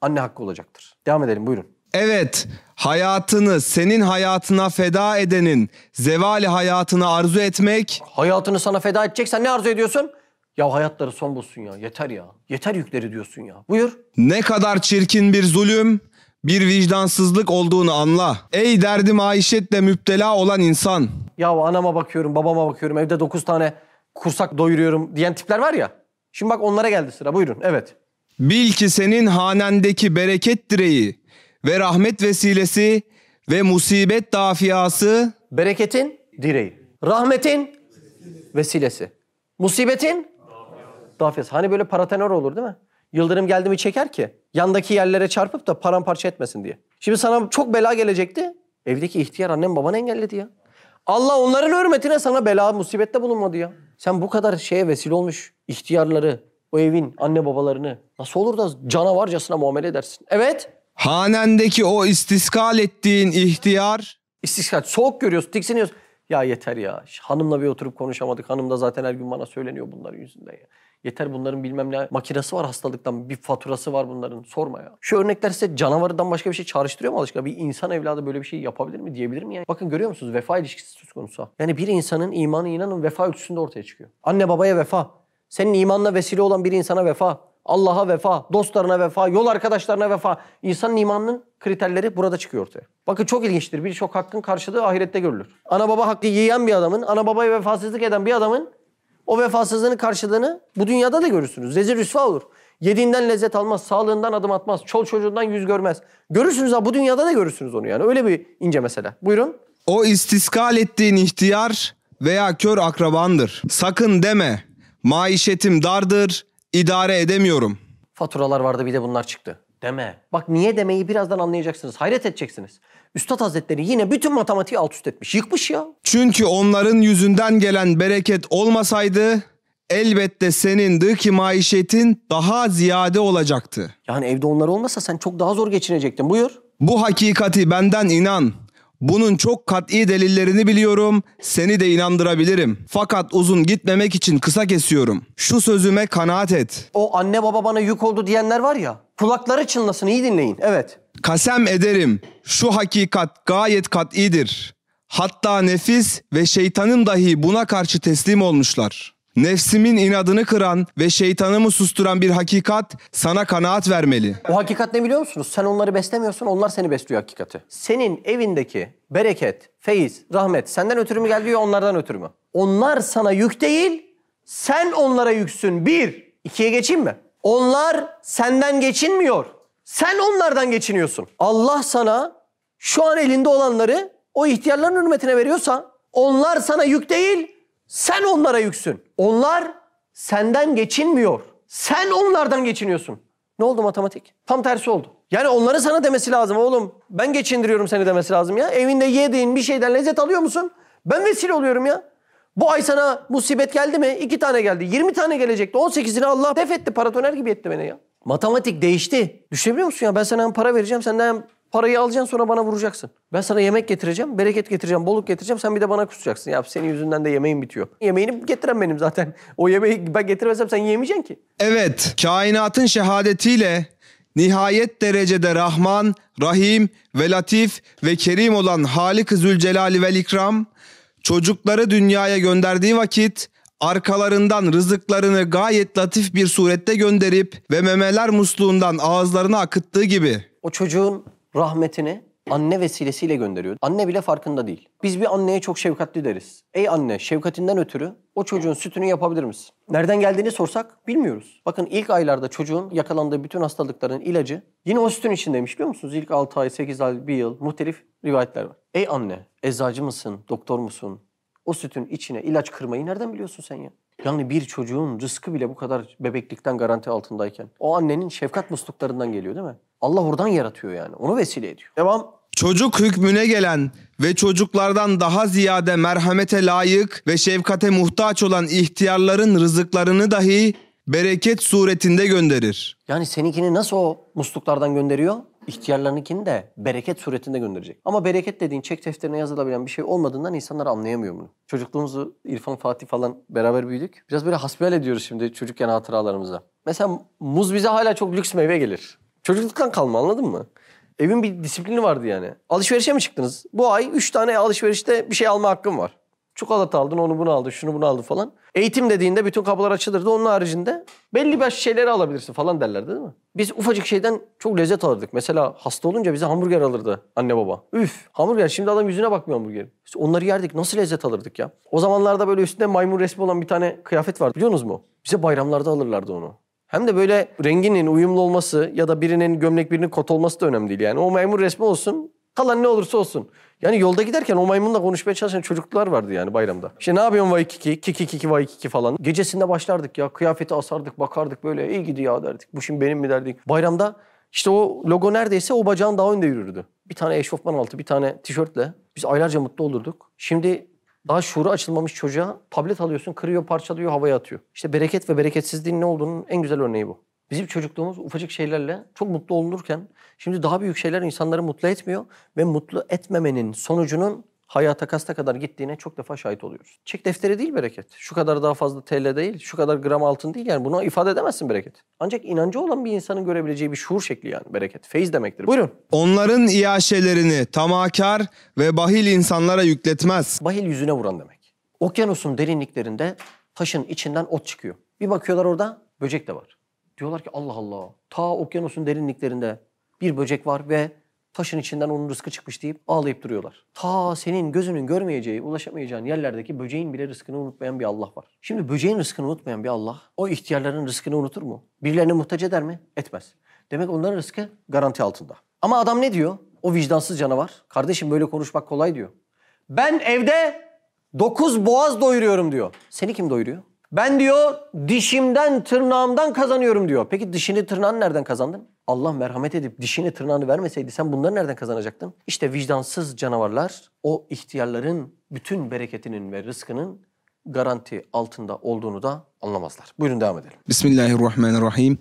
anne hakkı olacaktır. Devam edelim buyurun. Evet, hayatını senin hayatına feda edenin zevali hayatını arzu etmek Hayatını sana feda edeceksen ne arzu ediyorsun? Ya hayatları son bulsun ya. Yeter ya. Yeter yükleri diyorsun ya. Buyur. ne kadar çirkin bir zulüm, bir vicdansızlık olduğunu anla. Ey derdi maişetle müptela olan insan. Ya anama bakıyorum, babama bakıyorum. Evde 9 tane kursak doyuruyorum diyen tipler var ya. Şimdi bak onlara geldi sıra. Buyurun. Evet. Bil ki senin hanendeki bereket direği ve rahmet vesilesi ve musibet dafiası Bereketin direği. Rahmetin vesilesi. Musibetin dafiyesi. Hani böyle paratenor olur değil mi? Yıldırım geldi mi çeker ki yandaki yerlere çarpıp da paramparça etmesin diye. Şimdi sana çok bela gelecekti. Evdeki ihtiyar annem baban engelledi ya. Allah onların hürmetine sana bela musibette bulunmadı ya. Sen bu kadar şeye vesile olmuş ihtiyarları, o evin anne babalarını nasıl olur da canavarcasına muamele edersin? Evet. hanendeki o istiskal ettiğin ihtiyar İstisgal. Soğuk görüyoruz, tiksiniyoruz. Ya yeter ya. Hanımla bir oturup konuşamadık. Hanım da zaten her gün bana söyleniyor bunların yüzünden ya. Yeter bunların bilmem ne makinesi var hastalıktan. Bir faturası var bunların. Sorma ya. Şu örnekler size canavardan başka bir şey çağrıştırıyor mu alışkına? Bir insan evladı böyle bir şey yapabilir mi? Diyebilir mi yani? Bakın görüyor musunuz? Vefa ilişkisi söz konusu. Yani bir insanın imanı inanın vefa ölçüsünde ortaya çıkıyor. Anne babaya vefa. Senin imanla vesile olan bir insana vefa. Allah'a vefa, dostlarına vefa, yol arkadaşlarına vefa. İnsanın imanının kriterleri burada çıkıyor ortaya. Bakın çok ilginçtir. Birçok hakkın karşılığı ahirette görülür. Ana baba hakkı yiyen bir adamın, ana babaya vefasızlık eden bir adamın o vefasızlığının karşılığını bu dünyada da görürsünüz. Rezil rüsva olur. Yediğinden lezzet almaz, sağlığından adım atmaz, çol çocuğundan yüz görmez. Görürsünüz ha bu dünyada da görürsünüz onu yani. Öyle bir ince mesele. Buyurun. o istiskal ettiğin ihtiyar veya kör akrabandır. Sakın deme. Maişetim dardır, idare edemiyorum. Faturalar vardı bir de bunlar çıktı. Deme. Bak niye demeyi birazdan anlayacaksınız. Hayret edeceksiniz. Üstad Hazretleri yine bütün matematiği alt üst etmiş. Yıkmış ya. Çünkü onların yüzünden gelen bereket olmasaydı elbette senin dıki maişetin daha ziyade olacaktı. Yani evde onlar olmasa sen çok daha zor geçinecektin. Buyur. Bu hakikati benden inan. Bunun çok kat'i delillerini biliyorum. Seni de inandırabilirim. Fakat uzun gitmemek için kısa kesiyorum. Şu sözüme kanaat et. O anne baba bana yük oldu diyenler var ya. Kulakları çınlasın iyi dinleyin. Evet. Kasem ederim şu hakikat gayet kat'idir. Hatta nefis ve şeytanım dahi buna karşı teslim olmuşlar. Nefsimin inadını kıran ve şeytanımı susturan bir hakikat sana kanaat vermeli. O hakikat ne biliyor musunuz? Sen onları beslemiyorsun, onlar seni besliyor hakikati. Senin evindeki bereket, feyiz, rahmet senden ötürü mü geldi onlardan ötürü mü? Onlar sana yük değil, sen onlara yüksün. Bir, ikiye geçeyim mi? Onlar senden geçinmiyor. Sen onlardan geçiniyorsun. Allah sana şu an elinde olanları o ihtiyarların hürmetine veriyorsa onlar sana yük değil, sen onlara yüksün. Onlar senden geçinmiyor. Sen onlardan geçiniyorsun. Ne oldu matematik? Tam tersi oldu. Yani onları sana demesi lazım oğlum. Ben geçindiriyorum seni demesi lazım ya. Evinde yediğin bir şeyden lezzet alıyor musun? Ben vesile oluyorum ya. Bu ay sana musibet geldi mi? İki tane geldi. 20 tane gelecekti. 18'ini Allah def etti. Paratoner gibi etti beni ya. Matematik değişti. Düşünebiliyor musun ya? Ben sana hem para vereceğim. Senden hem parayı alacaksın sonra bana vuracaksın. Ben sana yemek getireceğim. Bereket getireceğim. Bolluk getireceğim. Sen bir de bana kusacaksın. Ya senin yüzünden de yemeğin bitiyor. Yemeğini getiren benim zaten. O yemeği ben getirmezsem sen yiyemeyeceksin ki. Evet, kainatın şehadetiyle nihayet derecede Rahman, Rahim ve Latif ve Kerim olan Halik-i Zülcelali vel İkram, çocukları dünyaya gönderdiği vakit arkalarından rızıklarını gayet latif bir surette gönderip ve memeler musluğundan ağızlarına akıttığı gibi O çocuğun rahmetini anne vesilesiyle gönderiyor. Anne bile farkında değil. Biz bir anneye çok şefkatli deriz. Ey anne şefkatinden ötürü o çocuğun sütünü yapabilir misin? Nereden geldiğini sorsak bilmiyoruz. Bakın ilk aylarda çocuğun yakalandığı bütün hastalıkların ilacı yine o sütün içindeymiş biliyor musunuz? İlk 6 ay, 8 ay, 1 yıl muhtelif rivayetler var. Ey anne eczacı mısın, doktor musun? O sütün içine ilaç kırmayı nereden biliyorsun sen ya? Yani bir çocuğun rızkı bile bu kadar bebeklikten garanti altındayken o annenin şefkat musluklarından geliyor değil mi? Allah oradan yaratıyor yani. Onu vesile ediyor. Devam. Çocuk hükmüne gelen ve çocuklardan daha ziyade merhamete layık ve şefkate muhtaç olan ihtiyarların rızıklarını dahi bereket suretinde gönderir. Yani seninkini nasıl o musluklardan gönderiyor? İhtiyarlarınkini de bereket suretinde gönderecek. Ama bereket dediğin çek defterine yazılabilen bir şey olmadığından insanlar anlayamıyor bunu. Çocukluğumuzu İrfan Fatih falan beraber büyüdük. Biraz böyle hasbihal ediyoruz şimdi çocukken hatıralarımıza. Mesela muz bize hala çok lüks meyve gelir. Çocukluktan kalma anladın mı? Evin bir disiplini vardı yani. Alışverişe mi çıktınız? Bu ay 3 tane alışverişte bir şey alma hakkım var. Çikolata aldın, onu bunu aldın, şunu bunu aldın falan. Eğitim dediğinde bütün kapılar açılırdı. Onun haricinde belli başlı şeyleri alabilirsin falan derlerdi değil mi? Biz ufacık şeyden çok lezzet alırdık. Mesela hasta olunca bize hamburger alırdı anne baba. Üf hamburger şimdi adam yüzüne bakmıyor hamburgerin. Biz onları yerdik nasıl lezzet alırdık ya. O zamanlarda böyle üstünde maymun resmi olan bir tane kıyafet vardı biliyor musunuz mu? Bize bayramlarda alırlardı onu. Hem de böyle renginin uyumlu olması ya da birinin gömlek birinin kot olması da önemli değil yani. O maymun resmi olsun kalan ne olursa olsun. Yani yolda giderken o maymunla konuşmaya çalışan çocuklar vardı yani bayramda. İşte ne yapıyorsun vay kiki, kiki kiki vay kiki falan. Gecesinde başlardık ya kıyafeti asardık bakardık böyle iyi gidiyor ya derdik. Bu şimdi benim mi derdik. Bayramda işte o logo neredeyse o bacağın daha önde yürürdü. Bir tane eşofman altı bir tane tişörtle biz aylarca mutlu olurduk. Şimdi daha şuuru açılmamış çocuğa tablet alıyorsun, kırıyor, parçalıyor, havaya atıyor. İşte bereket ve bereketsizliğin ne olduğunun en güzel örneği bu. Bizim çocukluğumuz ufacık şeylerle çok mutlu olunurken şimdi daha büyük şeyler insanları mutlu etmiyor ve mutlu etmemenin sonucunun hayata kasta kadar gittiğine çok defa şahit oluyoruz. Çek defteri değil bereket. Şu kadar daha fazla TL değil, şu kadar gram altın değil yani buna ifade edemezsin bereket. Ancak inancı olan bir insanın görebileceği bir şuur şekli yani bereket. Feyiz demektir. Buyurun. Onların iaşelerini tamakar ve bahil insanlara yükletmez. Bahil yüzüne vuran demek. Okyanusun derinliklerinde taşın içinden ot çıkıyor. Bir bakıyorlar orada böcek de var. Diyorlar ki Allah Allah ta okyanusun derinliklerinde bir böcek var ve taşın içinden onun rızkı çıkmış deyip ağlayıp duruyorlar. Ta senin gözünün görmeyeceği, ulaşamayacağın yerlerdeki böceğin bile rızkını unutmayan bir Allah var. Şimdi böceğin rızkını unutmayan bir Allah o ihtiyarların rızkını unutur mu? Birilerine muhtaç eder mi? Etmez. Demek onların rızkı garanti altında. Ama adam ne diyor? O vicdansız canavar. Kardeşim böyle konuşmak kolay diyor. Ben evde dokuz boğaz doyuruyorum diyor. Seni kim doyuruyor? Ben diyor dişimden tırnağımdan kazanıyorum diyor. Peki dişini tırnağını nereden kazandın? Allah merhamet edip dişini tırnağını vermeseydi sen bunları nereden kazanacaktın? İşte vicdansız canavarlar o ihtiyarların bütün bereketinin ve rızkının garanti altında olduğunu da anlamazlar. Buyurun devam edelim. Bismillahirrahmanirrahim.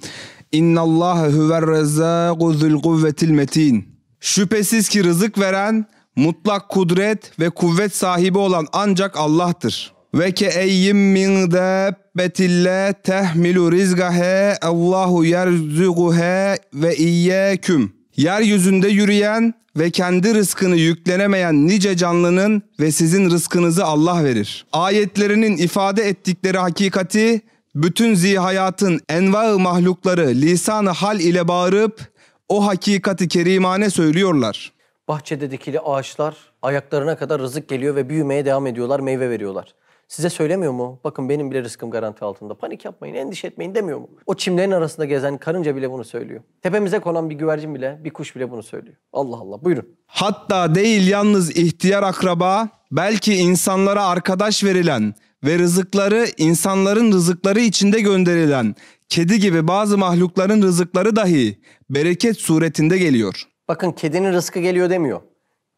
İnna Allah huver rezzâku zul kuvvetil metin. Şüphesiz ki rızık veren, mutlak kudret ve kuvvet sahibi olan ancak Allah'tır. Ve ke eyyim min dabbetille tehmilu rizgahe Allahu yerzuguhe ve iyyeküm. Yeryüzünde yürüyen ve kendi rızkını yüklenemeyen nice canlının ve sizin rızkınızı Allah verir. Ayetlerinin ifade ettikleri hakikati bütün zihayatın enva mahlukları lisanı hal ile bağırıp o hakikati kerimane söylüyorlar. Bahçede dikili ağaçlar ayaklarına kadar rızık geliyor ve büyümeye devam ediyorlar, meyve veriyorlar. Size söylemiyor mu? Bakın benim bile rızkım garanti altında. Panik yapmayın, endişe etmeyin demiyor mu? O çimlerin arasında gezen karınca bile bunu söylüyor. Tepemize konan bir güvercin bile, bir kuş bile bunu söylüyor. Allah Allah buyurun. Hatta değil yalnız ihtiyar akraba, belki insanlara arkadaş verilen ve rızıkları insanların rızıkları içinde gönderilen kedi gibi bazı mahlukların rızıkları dahi bereket suretinde geliyor. Bakın kedinin rızkı geliyor demiyor.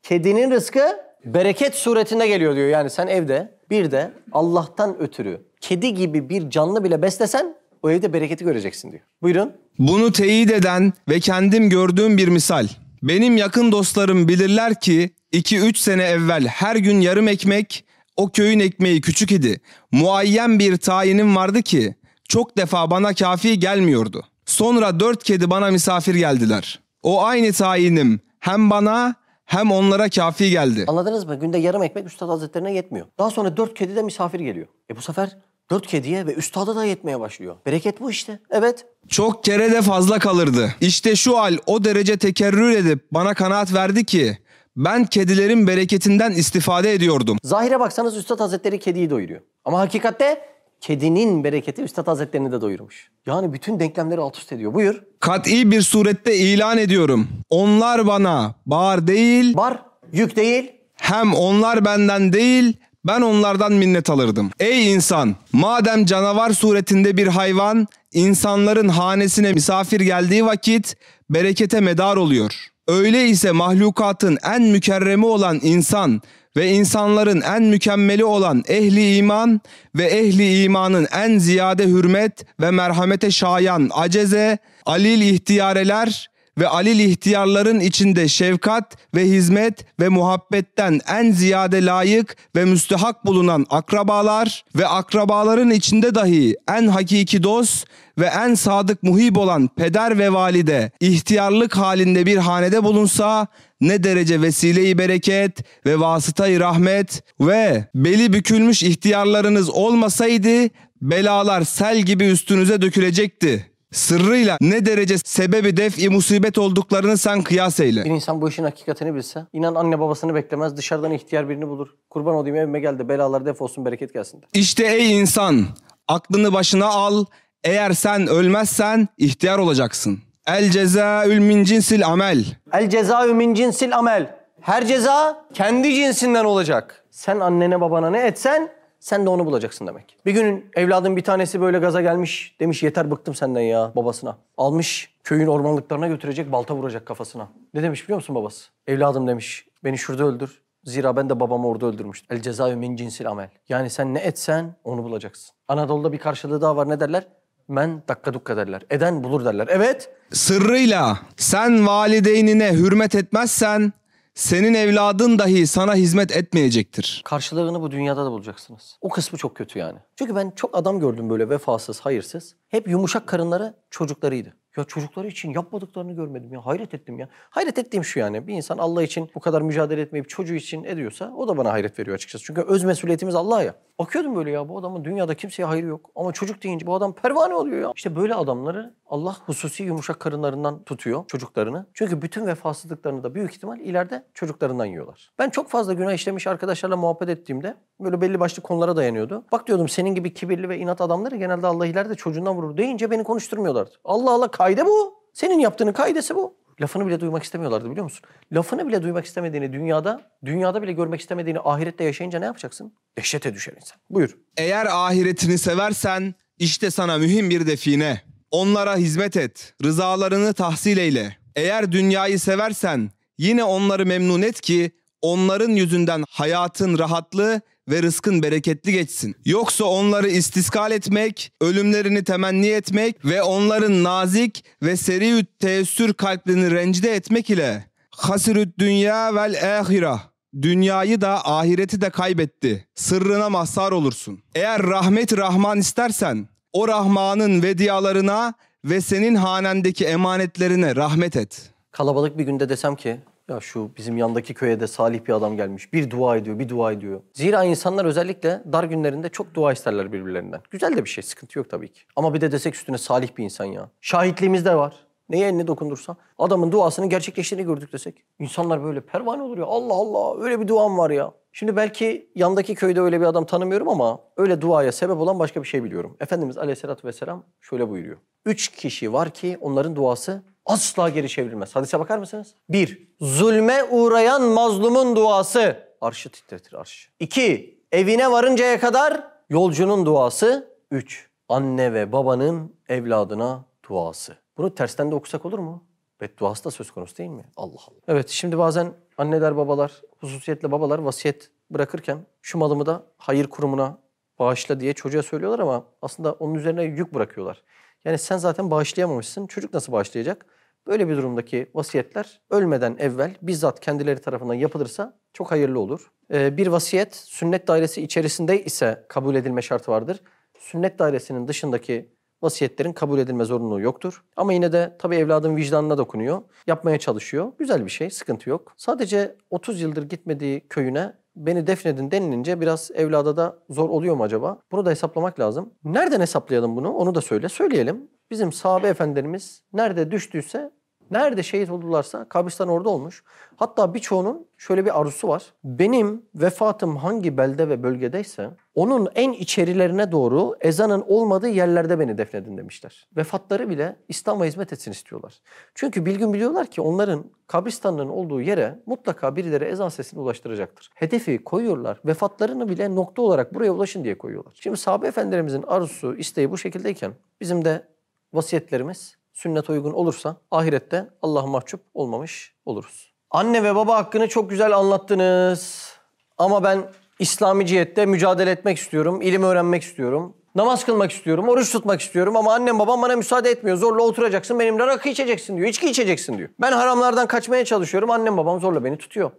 Kedinin rızkı bereket suretinde geliyor diyor. Yani sen evde bir de Allah'tan ötürü kedi gibi bir canlı bile beslesen o evde bereketi göreceksin diyor. Buyurun. Bunu teyit eden ve kendim gördüğüm bir misal. Benim yakın dostlarım bilirler ki 2-3 sene evvel her gün yarım ekmek, o köyün ekmeği küçük idi. Muayyen bir tayinim vardı ki çok defa bana kafi gelmiyordu. Sonra dört kedi bana misafir geldiler. O aynı tayinim hem bana hem onlara kafi geldi. Anladınız mı? Günde yarım ekmek Üstad Hazretlerine yetmiyor. Daha sonra dört kedi de misafir geliyor. E bu sefer dört kediye ve Üstad'a da yetmeye başlıyor. Bereket bu işte. Evet. Çok kere de fazla kalırdı. İşte şu hal o derece tekerrür edip bana kanaat verdi ki ben kedilerin bereketinden istifade ediyordum. Zahire baksanız Üstad Hazretleri kediyi doyuruyor. Ama hakikatte kedinin bereketi Üstad Hazretlerini de doyurmuş. Yani bütün denklemleri alt üst ediyor. Buyur. Kat'i bir surette ilan ediyorum. Onlar bana bağır değil, Bar, yük değil. hem onlar benden değil, ben onlardan minnet alırdım. Ey insan, madem canavar suretinde bir hayvan, insanların hanesine misafir geldiği vakit berekete medar oluyor. Öyle ise mahlukatın en mükerremi olan insan ve insanların en mükemmeli olan ehli iman ve ehli imanın en ziyade hürmet ve merhamete şayan aceze, alil ihtiyareler ve alil ihtiyarların içinde şefkat ve hizmet ve muhabbetten en ziyade layık ve müstehak bulunan akrabalar ve akrabaların içinde dahi en hakiki dost ve en sadık muhib olan peder ve valide ihtiyarlık halinde bir hanede bulunsa ne derece vesile-i bereket ve vasıtayı rahmet ve beli bükülmüş ihtiyarlarınız olmasaydı belalar sel gibi üstünüze dökülecekti. Sırrıyla ne derece sebebi def-i musibet olduklarını sen kıyas eyle. Bir insan bu işin hakikatini bilse, inan anne babasını beklemez, dışarıdan ihtiyar birini bulur. Kurban olayım evime gel de belalar def olsun, bereket gelsin de. İşte ey insan, aklını başına al. Eğer sen ölmezsen ihtiyar olacaksın. El cezaül min cinsil amel. El cezaü min cinsil amel. Her ceza kendi cinsinden olacak. Sen annene babana ne etsen sen de onu bulacaksın demek. Bir günün evladın bir tanesi böyle gaza gelmiş. Demiş yeter bıktım senden ya babasına. Almış köyün ormanlıklarına götürecek balta vuracak kafasına. Ne demiş biliyor musun babası? Evladım demiş beni şurada öldür. Zira ben de babamı orada öldürmüştüm. El cezaü min cinsil amel. Yani sen ne etsen onu bulacaksın. Anadolu'da bir karşılığı daha var ne derler? Men dakika dukka derler. Eden bulur derler. Evet Sırrıyla sen valideynine hürmet etmezsen senin evladın dahi sana hizmet etmeyecektir. Karşılığını bu dünyada da bulacaksınız. O kısmı çok kötü yani. Çünkü ben çok adam gördüm böyle vefasız, hayırsız. Hep yumuşak karınları çocuklarıydı. Ya çocukları için yapmadıklarını görmedim ya. Hayret ettim ya. Hayret ettiğim şu yani. Bir insan Allah için bu kadar mücadele etmeyip çocuğu için ediyorsa o da bana hayret veriyor açıkçası. Çünkü öz mesuliyetimiz Allah ya. Bakıyordum böyle ya bu adamın dünyada kimseye hayrı yok. Ama çocuk deyince bu adam pervane oluyor ya. İşte böyle adamları Allah hususi yumuşak karınlarından tutuyor çocuklarını. Çünkü bütün vefasızlıklarını da büyük ihtimal ileride çocuklarından yiyorlar. Ben çok fazla günah işlemiş arkadaşlarla muhabbet ettiğimde böyle belli başlı konulara dayanıyordu. Bak diyordum senin gibi kibirli ve inat adamları genelde Allah ileride çocuğundan vurur deyince beni konuşturmuyorlardı. Allah Allah kaide bu. Senin yaptığının kaidesi bu. Lafını bile duymak istemiyorlardı biliyor musun? Lafını bile duymak istemediğini dünyada, dünyada bile görmek istemediğini ahirette yaşayınca ne yapacaksın? Dehşete düşer insan. Buyur. Eğer ahiretini seversen işte sana mühim bir define. Onlara hizmet et, rızalarını tahsil eyle. Eğer dünyayı seversen yine onları memnun et ki onların yüzünden hayatın rahatlı ve rızkın bereketli geçsin. Yoksa onları istiskal etmek, ölümlerini temenni etmek ve onların nazik ve seri teessür kalplerini rencide etmek ile hasirüt dünya vel ahira dünyayı da ahireti de kaybetti. Sırrına mazhar olursun. Eğer rahmet Rahman istersen o Rahman'ın vediyalarına ve senin hanendeki emanetlerine rahmet et. Kalabalık bir günde desem ki ya şu bizim yandaki köye de salih bir adam gelmiş. Bir dua ediyor, bir dua ediyor. Zira insanlar özellikle dar günlerinde çok dua isterler birbirlerinden. Güzel de bir şey, sıkıntı yok tabii ki. Ama bir de desek üstüne salih bir insan ya. Şahitliğimiz de var. Neye elini dokundursa. Adamın duasının gerçekleştiğini gördük desek. İnsanlar böyle pervane olur ya. Allah Allah öyle bir duam var ya. Şimdi belki yandaki köyde öyle bir adam tanımıyorum ama öyle duaya sebep olan başka bir şey biliyorum. Efendimiz Aleyhisselatü Vesselam şöyle buyuruyor. Üç kişi var ki onların duası asla geri çevrilmez. Hadise bakar mısınız? Bir, zulme uğrayan mazlumun duası. Arşı titretir arşı. İki, evine varıncaya kadar yolcunun duası. Üç, anne ve babanın evladına duası. Bunu tersten de okusak olur mu? Bedduası da söz konusu değil mi? Allah Allah. Evet şimdi bazen anneler babalar, hususiyetle babalar vasiyet bırakırken şu malımı da hayır kurumuna bağışla diye çocuğa söylüyorlar ama aslında onun üzerine yük bırakıyorlar. Yani sen zaten bağışlayamamışsın. Çocuk nasıl bağışlayacak? Böyle bir durumdaki vasiyetler ölmeden evvel bizzat kendileri tarafından yapılırsa çok hayırlı olur. Ee, bir vasiyet sünnet dairesi içerisinde ise kabul edilme şartı vardır. Sünnet dairesinin dışındaki vasiyetlerin kabul edilme zorunluluğu yoktur. Ama yine de tabii evladın vicdanına dokunuyor. Yapmaya çalışıyor. Güzel bir şey, sıkıntı yok. Sadece 30 yıldır gitmediği köyüne beni defnedin denilince biraz evlada da zor oluyor mu acaba? Bunu da hesaplamak lazım. Nereden hesaplayalım bunu? Onu da söyle. Söyleyelim. Bizim sahabe efendilerimiz nerede düştüyse Nerede şehit oldularsa kabristan orada olmuş. Hatta birçoğunun şöyle bir arzusu var. Benim vefatım hangi belde ve bölgedeyse onun en içerilerine doğru ezanın olmadığı yerlerde beni defnedin demişler. Vefatları bile İslam'a hizmet etsin istiyorlar. Çünkü bilgin biliyorlar ki onların kabristanların olduğu yere mutlaka birileri ezan sesini ulaştıracaktır. Hedefi koyuyorlar. Vefatlarını bile nokta olarak buraya ulaşın diye koyuyorlar. Şimdi sahabe efendilerimizin arzusu, isteği bu şekildeyken bizim de vasiyetlerimiz sünnet uygun olursa ahirette Allah'a mahcup olmamış oluruz. Anne ve baba hakkını çok güzel anlattınız. Ama ben İslami cihette mücadele etmek istiyorum, ilim öğrenmek istiyorum. Namaz kılmak istiyorum, oruç tutmak istiyorum ama annem babam bana müsaade etmiyor. Zorla oturacaksın, benimle rakı içeceksin diyor, içki içeceksin diyor. Ben haramlardan kaçmaya çalışıyorum, annem babam zorla beni tutuyor.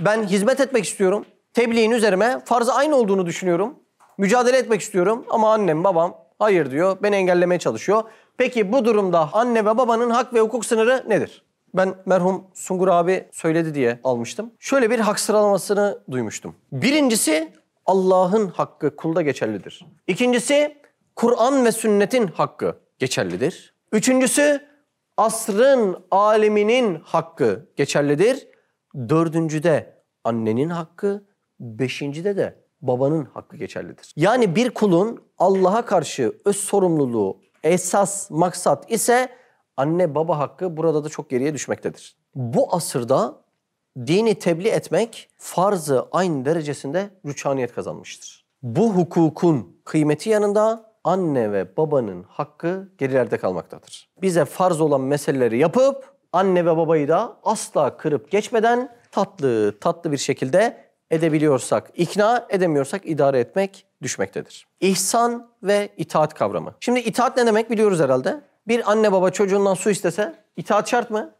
Ben hizmet etmek istiyorum, tebliğin üzerime farz aynı olduğunu düşünüyorum. Mücadele etmek istiyorum ama annem babam hayır diyor, beni engellemeye çalışıyor. Peki bu durumda anne ve babanın hak ve hukuk sınırı nedir? Ben merhum Sungur abi söyledi diye almıştım. Şöyle bir hak sıralamasını duymuştum. Birincisi Allah'ın hakkı kulda geçerlidir. İkincisi Kur'an ve sünnetin hakkı geçerlidir. Üçüncüsü asrın aliminin hakkı geçerlidir. Dördüncüde annenin hakkı, beşincide de babanın hakkı geçerlidir. Yani bir kulun Allah'a karşı öz sorumluluğu, esas maksat ise anne baba hakkı burada da çok geriye düşmektedir. Bu asırda dini tebliğ etmek farzı aynı derecesinde rüçhaniyet kazanmıştır. Bu hukukun kıymeti yanında anne ve babanın hakkı gerilerde kalmaktadır. Bize farz olan meseleleri yapıp anne ve babayı da asla kırıp geçmeden tatlı tatlı bir şekilde edebiliyorsak ikna, edemiyorsak idare etmek düşmektedir. İhsan ve itaat kavramı. Şimdi itaat ne demek biliyoruz herhalde. Bir anne baba çocuğundan su istese itaat şart mı?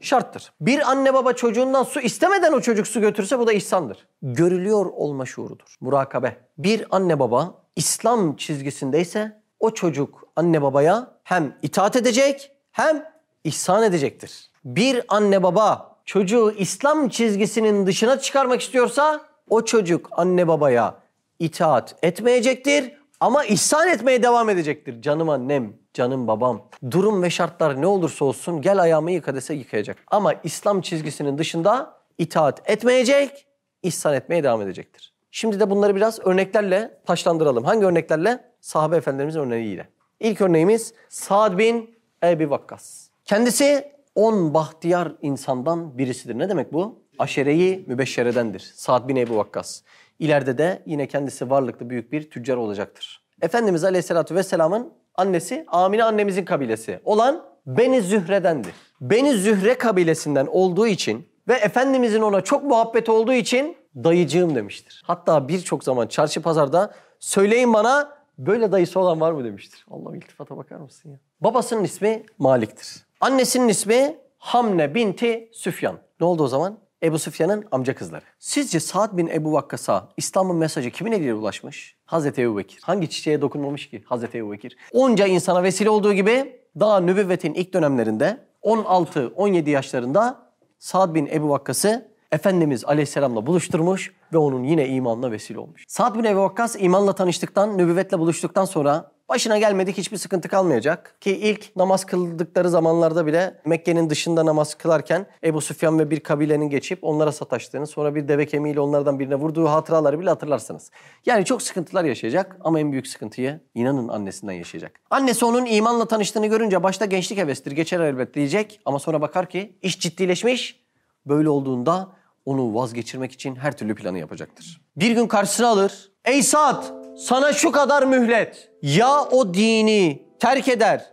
Şarttır. Bir anne baba çocuğundan su istemeden o çocuk su götürse bu da ihsandır. Görülüyor olma şuurudur. Murakabe. Bir anne baba İslam çizgisindeyse o çocuk anne babaya hem itaat edecek hem ihsan edecektir. Bir anne baba çocuğu İslam çizgisinin dışına çıkarmak istiyorsa o çocuk anne babaya itaat etmeyecektir ama ihsan etmeye devam edecektir. Canım annem, canım babam. Durum ve şartlar ne olursa olsun gel ayağımı yıka dese yıkayacak. Ama İslam çizgisinin dışında itaat etmeyecek, ihsan etmeye devam edecektir. Şimdi de bunları biraz örneklerle taşlandıralım. Hangi örneklerle? Sahabe efendilerimizin örneğiyle. İlk örneğimiz Sa'd bin Ebi Vakkas. Kendisi on bahtiyar insandan birisidir. Ne demek bu? Aşereyi mübeşşeredendir. Sa'd bin Ebu Vakkas. İleride de yine kendisi varlıklı büyük bir tüccar olacaktır. Efendimiz Aleyhisselatü Vesselam'ın annesi Amine annemizin kabilesi olan Beni Zühre'dendir. Beni Zühre kabilesinden olduğu için ve Efendimizin ona çok muhabbet olduğu için dayıcığım demiştir. Hatta birçok zaman çarşı pazarda söyleyin bana böyle dayısı olan var mı demiştir. Allah iltifata bakar mısın ya? Babasının ismi Malik'tir. Annesinin ismi Hamne binti Süfyan. Ne oldu o zaman? Ebu Süfyan'ın amca kızları. Sizce Sa'd bin Ebu Vakkas'a İslam'ın mesajı kimin eliyle ulaşmış? Hazreti Ebu Bekir. Hangi çiçeğe dokunmamış ki Hazreti Ebu Bekir? Onca insana vesile olduğu gibi daha nübüvvetin ilk dönemlerinde 16-17 yaşlarında Sa'd bin Ebu Vakkas'ı Efendimiz Aleyhisselam'la buluşturmuş ve onun yine imanına vesile olmuş. Sa'd bin Ebu Vakkas imanla tanıştıktan, nübüvvetle buluştuktan sonra başına gelmedik hiçbir sıkıntı kalmayacak. Ki ilk namaz kıldıkları zamanlarda bile Mekke'nin dışında namaz kılarken Ebu Süfyan ve bir kabilenin geçip onlara sataştığını, sonra bir deve kemiğiyle onlardan birine vurduğu hatıraları bile hatırlarsınız. Yani çok sıkıntılar yaşayacak ama en büyük sıkıntıyı inanın annesinden yaşayacak. Annesi onun imanla tanıştığını görünce başta gençlik hevestir, geçer elbet diyecek ama sonra bakar ki iş ciddileşmiş. Böyle olduğunda onu vazgeçirmek için her türlü planı yapacaktır. Bir gün karşısına alır. Ey Sa'd sana şu kadar mühlet. Ya o dini terk eder,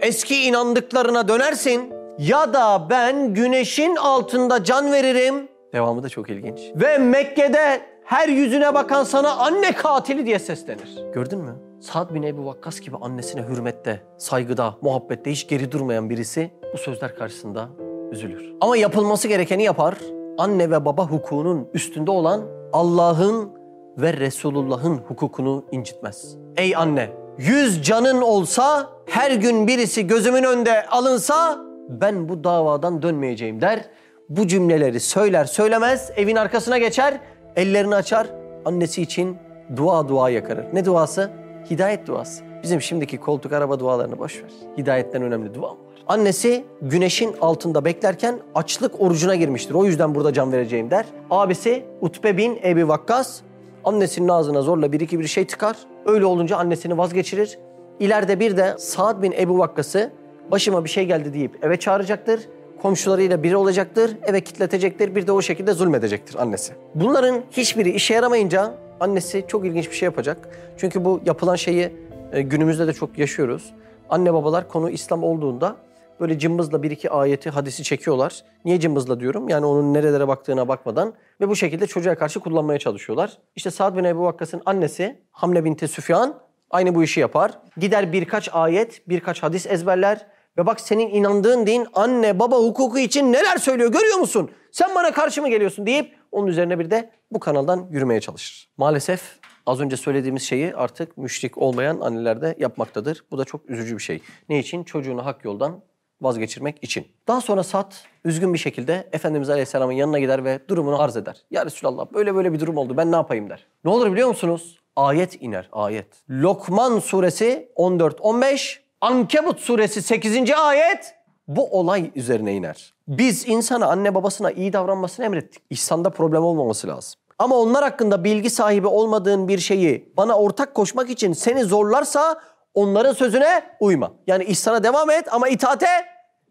eski inandıklarına dönersin ya da ben güneşin altında can veririm. Devamı da çok ilginç. Ve Mekke'de her yüzüne bakan sana anne katili diye seslenir. Gördün mü? Sa'd bin Ebu Vakkas gibi annesine hürmette, saygıda, muhabbette hiç geri durmayan birisi bu sözler karşısında üzülür. Ama yapılması gerekeni yapar. Anne ve baba hukukunun üstünde olan Allah'ın ve Resulullah'ın hukukunu incitmez. Ey anne, yüz canın olsa, her gün birisi gözümün önünde alınsa ben bu davadan dönmeyeceğim der. Bu cümleleri söyler söylemez evin arkasına geçer, ellerini açar, annesi için dua dua yakarır. Ne duası? Hidayet duası. Bizim şimdiki koltuk araba dualarını boş ver. Hidayetten önemli dua mı var? Annesi güneşin altında beklerken açlık orucuna girmiştir. O yüzden burada can vereceğim der. Abisi Utbe bin Ebi Vakkas annesinin ağzına zorla bir iki bir şey tıkar. Öyle olunca annesini vazgeçirir. İleride bir de Sa'd bin Ebu Vakkas'ı başıma bir şey geldi deyip eve çağıracaktır. Komşularıyla biri olacaktır, eve kitletecektir. Bir de o şekilde zulmedecektir annesi. Bunların hiçbiri işe yaramayınca annesi çok ilginç bir şey yapacak. Çünkü bu yapılan şeyi e, günümüzde de çok yaşıyoruz. Anne babalar konu İslam olduğunda böyle cımbızla bir iki ayeti, hadisi çekiyorlar. Niye cımbızla diyorum? Yani onun nerelere baktığına bakmadan ve bu şekilde çocuğa karşı kullanmaya çalışıyorlar. İşte Sa'd bin Ebu Vakkas'ın annesi Hamle binti Süfyan aynı bu işi yapar. Gider birkaç ayet, birkaç hadis ezberler ve bak senin inandığın din anne baba hukuku için neler söylüyor görüyor musun? Sen bana karşı mı geliyorsun deyip onun üzerine bir de bu kanaldan yürümeye çalışır. Maalesef az önce söylediğimiz şeyi artık müşrik olmayan anneler de yapmaktadır. Bu da çok üzücü bir şey. Ne için? Çocuğunu hak yoldan vazgeçirmek için. Daha sonra Sat üzgün bir şekilde Efendimiz Aleyhisselam'ın yanına gider ve durumunu arz eder. Ya Resulallah böyle böyle bir durum oldu ben ne yapayım der. Ne olur biliyor musunuz? Ayet iner ayet. Lokman suresi 14-15, Ankebut suresi 8. ayet bu olay üzerine iner. Biz insana anne babasına iyi davranmasını emrettik. İhsanda problem olmaması lazım. Ama onlar hakkında bilgi sahibi olmadığın bir şeyi bana ortak koşmak için seni zorlarsa onların sözüne uyma. Yani ihsana devam et ama itaate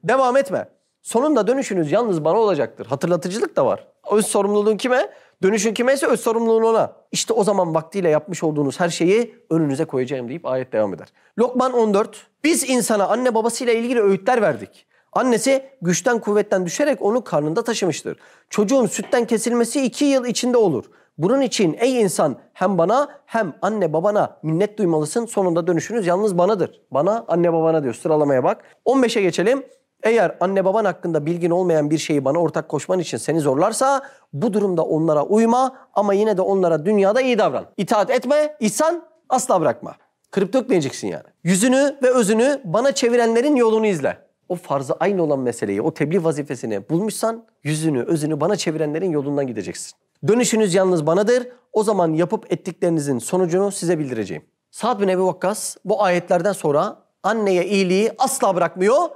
devam etme. Sonunda dönüşünüz yalnız bana olacaktır. Hatırlatıcılık da var. Öz sorumluluğun kime? Dönüşün kime ise öz sorumluluğun ona. İşte o zaman vaktiyle yapmış olduğunuz her şeyi önünüze koyacağım deyip ayet devam eder. Lokman 14. Biz insana anne babasıyla ilgili öğütler verdik. Annesi güçten kuvvetten düşerek onu karnında taşımıştır. Çocuğun sütten kesilmesi iki yıl içinde olur. Bunun için ey insan hem bana hem anne babana minnet duymalısın. Sonunda dönüşünüz yalnız banadır. Bana anne babana diyor sıralamaya bak. 15'e geçelim. Eğer anne baban hakkında bilgin olmayan bir şeyi bana ortak koşman için seni zorlarsa bu durumda onlara uyma ama yine de onlara dünyada iyi davran. İtaat etme, ihsan asla bırakma. Kırıp dökmeyeceksin yani. Yüzünü ve özünü bana çevirenlerin yolunu izle. O farzı aynı olan meseleyi, o tebliğ vazifesini bulmuşsan yüzünü, özünü bana çevirenlerin yolundan gideceksin. Dönüşünüz yalnız banadır. O zaman yapıp ettiklerinizin sonucunu size bildireceğim. Sa'd bin Ebi Vakkas bu ayetlerden sonra anneye iyiliği asla bırakmıyor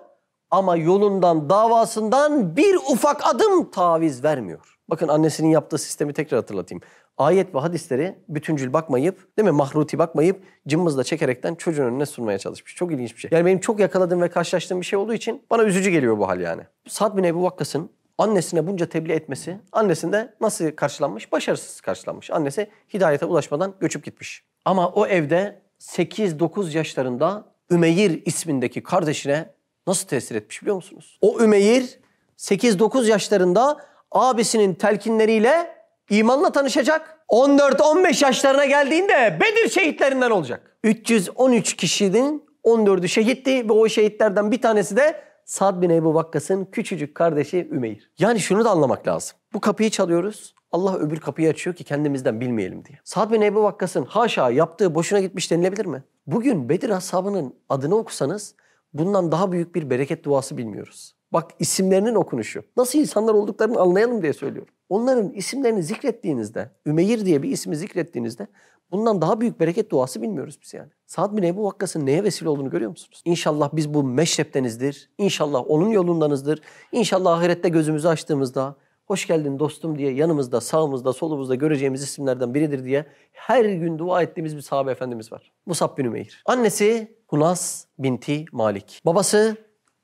ama yolundan, davasından bir ufak adım taviz vermiyor. Bakın annesinin yaptığı sistemi tekrar hatırlatayım. Ayet ve hadisleri bütüncül bakmayıp, değil mi mahruti bakmayıp cımbızla çekerekten çocuğun önüne sunmaya çalışmış. Çok ilginç bir şey. Yani benim çok yakaladığım ve karşılaştığım bir şey olduğu için bana üzücü geliyor bu hal yani. Sa'd bin Ebu Vakkas'ın annesine bunca tebliğ etmesi, annesinde nasıl karşılanmış? Başarısız karşılanmış. Annesi hidayete ulaşmadan göçüp gitmiş. Ama o evde 8-9 yaşlarında Ümeyr ismindeki kardeşine nasıl tesir etmiş biliyor musunuz? O Ümeyr 8-9 yaşlarında abisinin telkinleriyle İmanla tanışacak. 14-15 yaşlarına geldiğinde Bedir şehitlerinden olacak. 313 kişinin 14'ü şehitti ve o şehitlerden bir tanesi de Sad bin Ebu Vakkas'ın küçücük kardeşi Ümeyr. Yani şunu da anlamak lazım. Bu kapıyı çalıyoruz. Allah öbür kapıyı açıyor ki kendimizden bilmeyelim diye. Sad bin Ebu Vakkas'ın haşa yaptığı boşuna gitmiş denilebilir mi? Bugün Bedir ashabının adını okusanız bundan daha büyük bir bereket duası bilmiyoruz. Bak isimlerinin okunuşu. Nasıl insanlar olduklarını anlayalım diye söylüyorum. Onların isimlerini zikrettiğinizde, Ümeyr diye bir ismi zikrettiğinizde bundan daha büyük bereket duası bilmiyoruz biz yani. Sa'd bin Ebu Vakkas'ın neye vesile olduğunu görüyor musunuz? İnşallah biz bu meşreptenizdir. İnşallah onun yolundanızdır. İnşallah ahirette gözümüzü açtığımızda hoş geldin dostum diye yanımızda, sağımızda, solumuzda göreceğimiz isimlerden biridir diye her gün dua ettiğimiz bir sahabe efendimiz var. Musab bin Ümeyr. Annesi Hunas binti Malik. Babası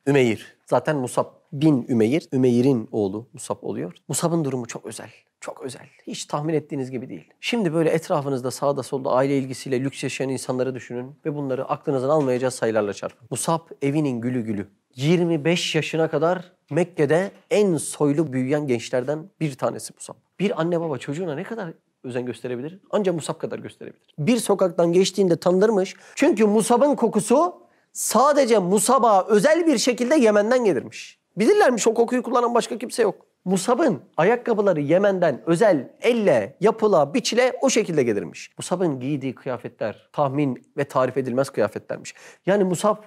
Ümeyr. Zaten Musab bin Ümeyr, Ümeyr'in oğlu Musab oluyor. Musab'ın durumu çok özel. Çok özel. Hiç tahmin ettiğiniz gibi değil. Şimdi böyle etrafınızda sağda solda aile ilgisiyle lüks yaşayan insanları düşünün ve bunları aklınızdan almayacağı sayılarla çarpın. Musab evinin gülü gülü. 25 yaşına kadar Mekke'de en soylu büyüyen gençlerden bir tanesi Musab. Bir anne baba çocuğuna ne kadar özen gösterebilir? Ancak Musab kadar gösterebilir. Bir sokaktan geçtiğinde tanırmış. Çünkü Musab'ın kokusu sadece Musab'a özel bir şekilde Yemen'den gelirmiş. Bilirlermiş o kokuyu kullanan başka kimse yok. Musab'ın ayakkabıları Yemen'den özel elle, yapıla, biçile o şekilde gelirmiş. Musab'ın giydiği kıyafetler tahmin ve tarif edilmez kıyafetlermiş. Yani Musab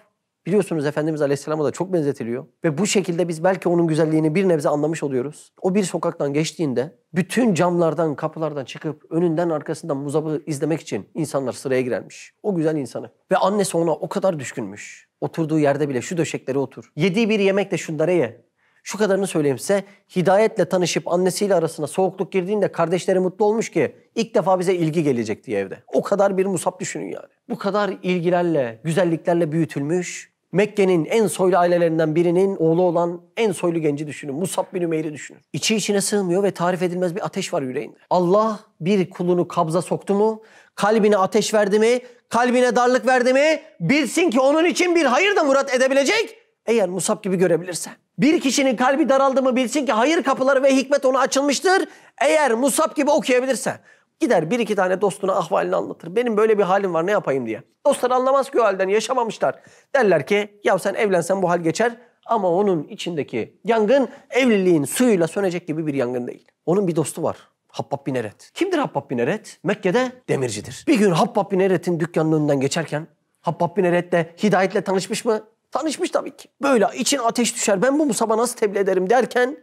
biliyorsunuz Efendimiz Aleyhisselam'a da çok benzetiliyor. Ve bu şekilde biz belki onun güzelliğini bir nebze anlamış oluyoruz. O bir sokaktan geçtiğinde bütün camlardan, kapılardan çıkıp önünden arkasından Musab'ı izlemek için insanlar sıraya girermiş. O güzel insanı. Ve annesi ona o kadar düşkünmüş. Oturduğu yerde bile şu döşeklere otur. Yediği bir yemekle şunları ye. Şu kadarını söyleyeyim size. Hidayetle tanışıp annesiyle arasına soğukluk girdiğinde kardeşleri mutlu olmuş ki ilk defa bize ilgi gelecek diye evde. O kadar bir musab düşünün yani. Bu kadar ilgilerle, güzelliklerle büyütülmüş. Mekke'nin en soylu ailelerinden birinin oğlu olan en soylu genci düşünün. Musab bin Ümeyr'i düşünün. İçi içine sığmıyor ve tarif edilmez bir ateş var yüreğinde. Allah bir kulunu kabza soktu mu, kalbine ateş verdi mi, kalbine darlık verdi mi, bilsin ki onun için bir hayır da murat edebilecek. Eğer Musab gibi görebilirse. Bir kişinin kalbi daraldı mı bilsin ki hayır kapıları ve hikmet ona açılmıştır. Eğer Musab gibi okuyabilirse. Gider bir iki tane dostuna ahvalini anlatır. Benim böyle bir halim var ne yapayım diye. Dostlar anlamaz ki o halden yaşamamışlar. Derler ki ya sen evlensen bu hal geçer. Ama onun içindeki yangın evliliğin suyuyla sönecek gibi bir yangın değil. Onun bir dostu var. Habbab bin Eret. Kimdir Habbab bin Eret? Mekke'de demircidir. Bir gün Habbab bin Eret'in dükkanının önünden geçerken Habbab bin Eret de hidayetle tanışmış mı? Tanışmış tabii ki. Böyle için ateş düşer. Ben bu Musab'a nasıl tebliğ ederim derken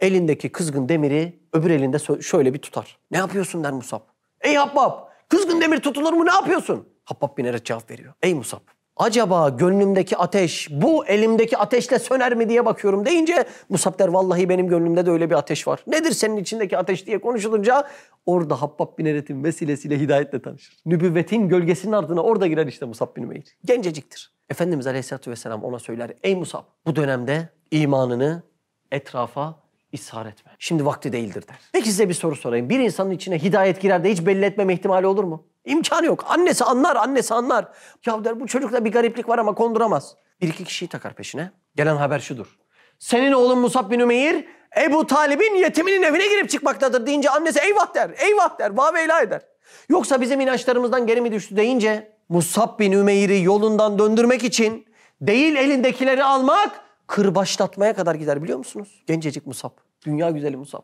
elindeki kızgın demiri öbür elinde şöyle bir tutar. Ne yapıyorsun der Musab. Ey Habbab kızgın demir tutulur mu ne yapıyorsun? Habbab bin cevap veriyor. Ey Musab acaba gönlümdeki ateş bu elimdeki ateşle söner mi diye bakıyorum deyince Musab der vallahi benim gönlümde de öyle bir ateş var. Nedir senin içindeki ateş diye konuşulunca orada Habbab bin Eret'in vesilesiyle hidayetle tanışır. Nübüvvetin gölgesinin ardına orada girer işte Musab bin Ümeyr. Genceciktir. Efendimiz Aleyhisselatü Vesselam ona söyler. Ey Musab bu dönemde imanını etrafa ishar etme. Şimdi vakti değildir der. Peki size bir soru sorayım. Bir insanın içine hidayet girer de hiç belli etmeme ihtimali olur mu? İmkanı yok. Annesi anlar, annesi anlar. Ya der bu çocukta bir gariplik var ama konduramaz. Bir iki kişiyi takar peşine. Gelen haber şudur. Senin oğlun Musab bin Ümeyr Ebu Talib'in yetiminin evine girip çıkmaktadır deyince annesi eyvah der, eyvah der, vaveyla eder. Yoksa bizim inançlarımızdan geri mi düştü deyince Musab bin Ümeyr'i yolundan döndürmek için değil elindekileri almak kırbaçlatmaya kadar gider biliyor musunuz? Gencecik Musab, dünya güzeli Musab.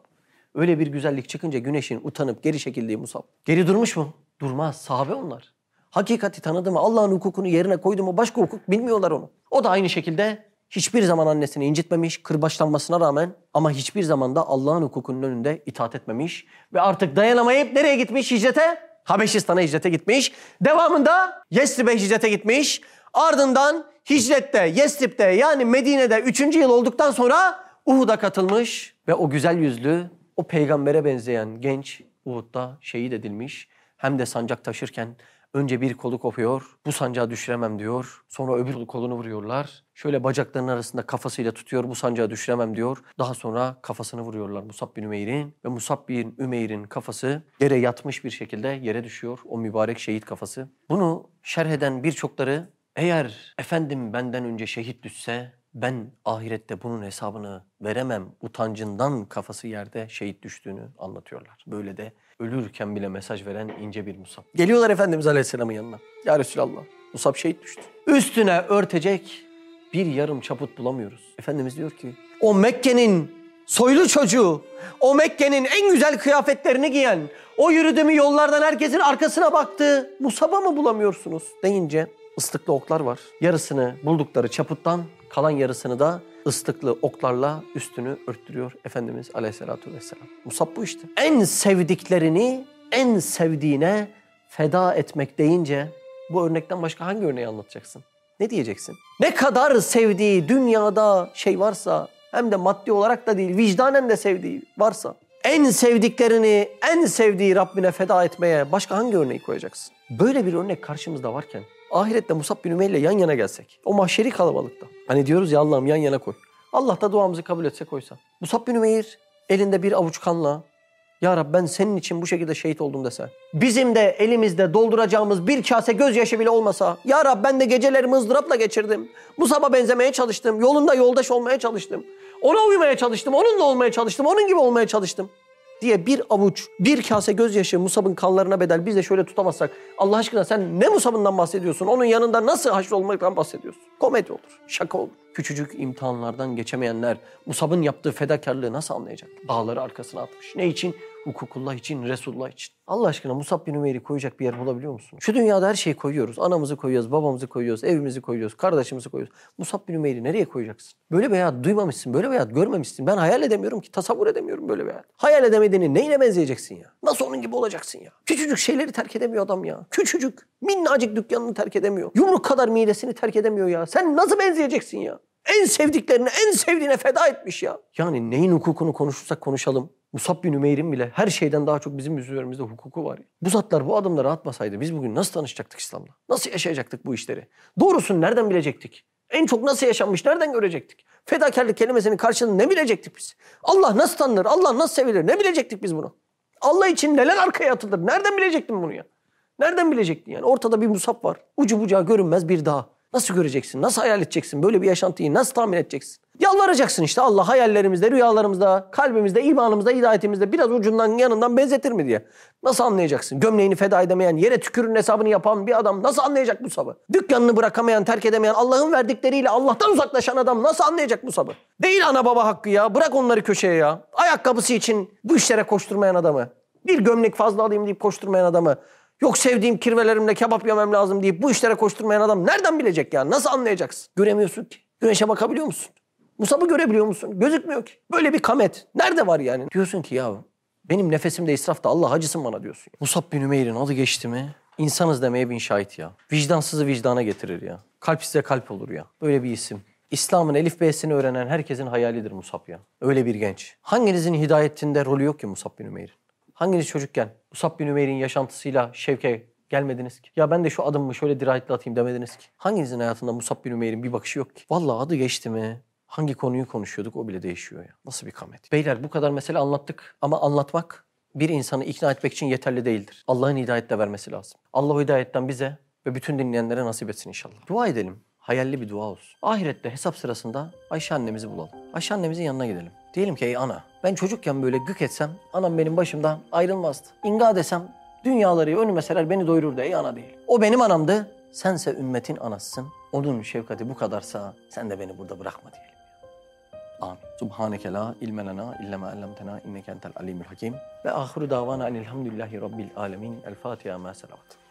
Öyle bir güzellik çıkınca güneşin utanıp geri çekildiği Musab. Geri durmuş mu? Durmaz. Sahabe onlar. Hakikati tanıdı mı, Allah'ın hukukunu yerine koydu mu başka hukuk bilmiyorlar onu. O da aynı şekilde hiçbir zaman annesini incitmemiş, kırbaçlanmasına rağmen ama hiçbir zaman da Allah'ın hukukunun önünde itaat etmemiş. Ve artık dayanamayıp nereye gitmiş hicrete? Habeşistan'a hicrete gitmiş. Devamında Yesrib'e hicrete gitmiş. Ardından hicrette, Yesrib'de yani Medine'de 3. yıl olduktan sonra Uhud'a katılmış. Ve o güzel yüzlü, o peygambere benzeyen genç Uhud'da şehit edilmiş. Hem de sancak taşırken önce bir kolu kopuyor. Bu sancağı düşüremem diyor. Sonra öbür kolunu vuruyorlar. Şöyle bacaklarının arasında kafasıyla tutuyor. Bu sancağı düşüremem diyor. Daha sonra kafasını vuruyorlar Musab bin Ümeyr'in. Ve Musab bin Ümeyr'in kafası yere yatmış bir şekilde yere düşüyor. O mübarek şehit kafası. Bunu şerh eden birçokları eğer efendim benden önce şehit düşse ben ahirette bunun hesabını veremem utancından kafası yerde şehit düştüğünü anlatıyorlar. Böyle de ölürken bile mesaj veren ince bir Musab. Geliyorlar Efendimiz Aleyhisselam'ın yanına. Ya Resulallah Musab şehit düştü. Üstüne örtecek bir yarım çaput bulamıyoruz. Efendimiz diyor ki o Mekke'nin soylu çocuğu, o Mekke'nin en güzel kıyafetlerini giyen, o yürüdüğümü yollardan herkesin arkasına baktı. Musab'a mı bulamıyorsunuz deyince ıslıklı oklar var. Yarısını buldukları çaputtan kalan yarısını da ıslıklı oklarla üstünü örttürüyor Efendimiz Aleyhisselatü Vesselam. Musab bu işte. En sevdiklerini en sevdiğine feda etmek deyince bu örnekten başka hangi örneği anlatacaksın? Ne diyeceksin? Ne kadar sevdiği dünyada şey varsa hem de maddi olarak da değil vicdanen de sevdiği varsa en sevdiklerini en sevdiği Rabbine feda etmeye başka hangi örneği koyacaksın? Böyle bir örnek karşımızda varken ahirette Musab bin Ümeyr ile yan yana gelsek o mahşeri kalabalıkta hani diyoruz ya Allah'ım yan yana koy. Allah da duamızı kabul etse koysa. Musab bin Ümeyr elinde bir avuç kanla ya Rab ben senin için bu şekilde şehit oldum dese. Bizim de elimizde dolduracağımız bir kase gözyaşı bile olmasa. Ya Rab ben de gecelerimi ızdırapla geçirdim. Musab'a benzemeye çalıştım. Yolunda yoldaş olmaya çalıştım. Ona uymaya çalıştım. Onunla olmaya çalıştım. Onun gibi olmaya çalıştım. Diye bir avuç, bir kase gözyaşı Musab'ın kanlarına bedel biz de şöyle tutamazsak. Allah aşkına sen ne Musab'ından bahsediyorsun? Onun yanında nasıl haşr olmaktan bahsediyorsun? Komedi olur, şaka olur. Küçücük imtihanlardan geçemeyenler Musab'ın yaptığı fedakarlığı nasıl anlayacak? Dağları arkasına atmış. Ne için? Hukukullah için, Resulullah için. Allah aşkına Musab bin Ümeyr'i koyacak bir yer bulabiliyor musun? Şu dünyada her şeyi koyuyoruz. Anamızı koyuyoruz, babamızı koyuyoruz, evimizi koyuyoruz, kardeşimizi koyuyoruz. Musab bin Ümeyr'i nereye koyacaksın? Böyle bir hayat duymamışsın, böyle bir hayat görmemişsin. Ben hayal edemiyorum ki, tasavvur edemiyorum böyle bir hayat. Hayal edemediğini neyine benzeyeceksin ya? Nasıl onun gibi olacaksın ya? Küçücük şeyleri terk edemiyor adam ya. Küçücük, minnacık dükkanını terk edemiyor. Yumruk kadar midesini terk edemiyor ya. Sen nasıl benzeyeceksin ya? En sevdiklerini, en sevdiğine feda etmiş ya. Yani neyin hukukunu konuşursak konuşalım. Musab bin Ümeyr'in bile her şeyden daha çok bizim üzerimizde hukuku var. ya. Bu zatlar bu adımları atmasaydı biz bugün nasıl tanışacaktık İslam'la? Nasıl yaşayacaktık bu işleri? Doğrusunu nereden bilecektik? En çok nasıl yaşanmış nereden görecektik? Fedakarlık kelimesinin karşılığını ne bilecektik biz? Allah nasıl tanınır? Allah nasıl sevilir? Ne bilecektik biz bunu? Allah için neler arkaya atılır? Nereden bilecektin bunu ya? Nereden bilecektin yani? Ortada bir musab var. Ucu bucağı görünmez bir dağ. Nasıl göreceksin? Nasıl hayal edeceksin? Böyle bir yaşantıyı nasıl tahmin edeceksin? Yalvaracaksın işte Allah hayallerimizde, rüyalarımızda, kalbimizde, imanımızda, hidayetimizde biraz ucundan yanından benzetir mi diye. Nasıl anlayacaksın? Gömleğini feda edemeyen, yere tükürün hesabını yapan bir adam nasıl anlayacak bu sabı? Dükkanını bırakamayan, terk edemeyen, Allah'ın verdikleriyle Allah'tan uzaklaşan adam nasıl anlayacak bu sabı? Değil ana baba hakkı ya. Bırak onları köşeye ya. Ayakkabısı için bu işlere koşturmayan adamı. Bir gömlek fazla alayım deyip koşturmayan adamı. Yok sevdiğim kirvelerimle kebap yemem lazım deyip bu işlere koşturmayan adam nereden bilecek ya? Nasıl anlayacaksın? Göremiyorsun ki. Güneşe bakabiliyor musun? Musab'ı görebiliyor musun? Gözükmüyor ki. Böyle bir kamet. Nerede var yani? Diyorsun ki ya benim nefesimde israfta Allah acısın bana diyorsun. Musab bin Ümeyr'in adı geçti mi? İnsanız demeye bin şahit ya. Vicdansızı vicdana getirir ya. Kalp size kalp olur ya. Böyle bir isim. İslam'ın elif b'sini öğrenen herkesin hayalidir Musab ya. Öyle bir genç. Hanginizin hidayetinde rolü yok ki Musab bin Ümeyr'in? Hanginiz çocukken Musab bin Ümeyr'in yaşantısıyla şevke gelmediniz ki? Ya ben de şu adımımı şöyle dirayetli atayım demediniz ki? Hanginizin hayatında Musab bin Ümeyr'in bir bakışı yok ki? Vallahi adı geçti mi? Hangi konuyu konuşuyorduk o bile değişiyor ya. Nasıl bir kamet. Beyler bu kadar mesele anlattık ama anlatmak bir insanı ikna etmek için yeterli değildir. Allah'ın hidayet de vermesi lazım. Allah o hidayetten bize ve bütün dinleyenlere nasip etsin inşallah. Dua edelim. Hayalli bir dua olsun. Ahirette hesap sırasında Ayşe annemizi bulalım. Ayşe annemizin yanına gidelim. Diyelim ki ey ana ben çocukken böyle gık etsem anam benim başımdan ayrılmazdı. İnga desem dünyaları önüme serer beni doyururdu ey ana değil. O benim anamdı. Sense ümmetin anasısın. Onun şefkati bu kadarsa sen de beni burada bırakma diyelim. Amin. Subhaneke la ilme lena illa ma allamtena inneke entel alimul hakim. Ve ahiru davana enilhamdülillahi rabbil alemin. El Fatiha ma selavat.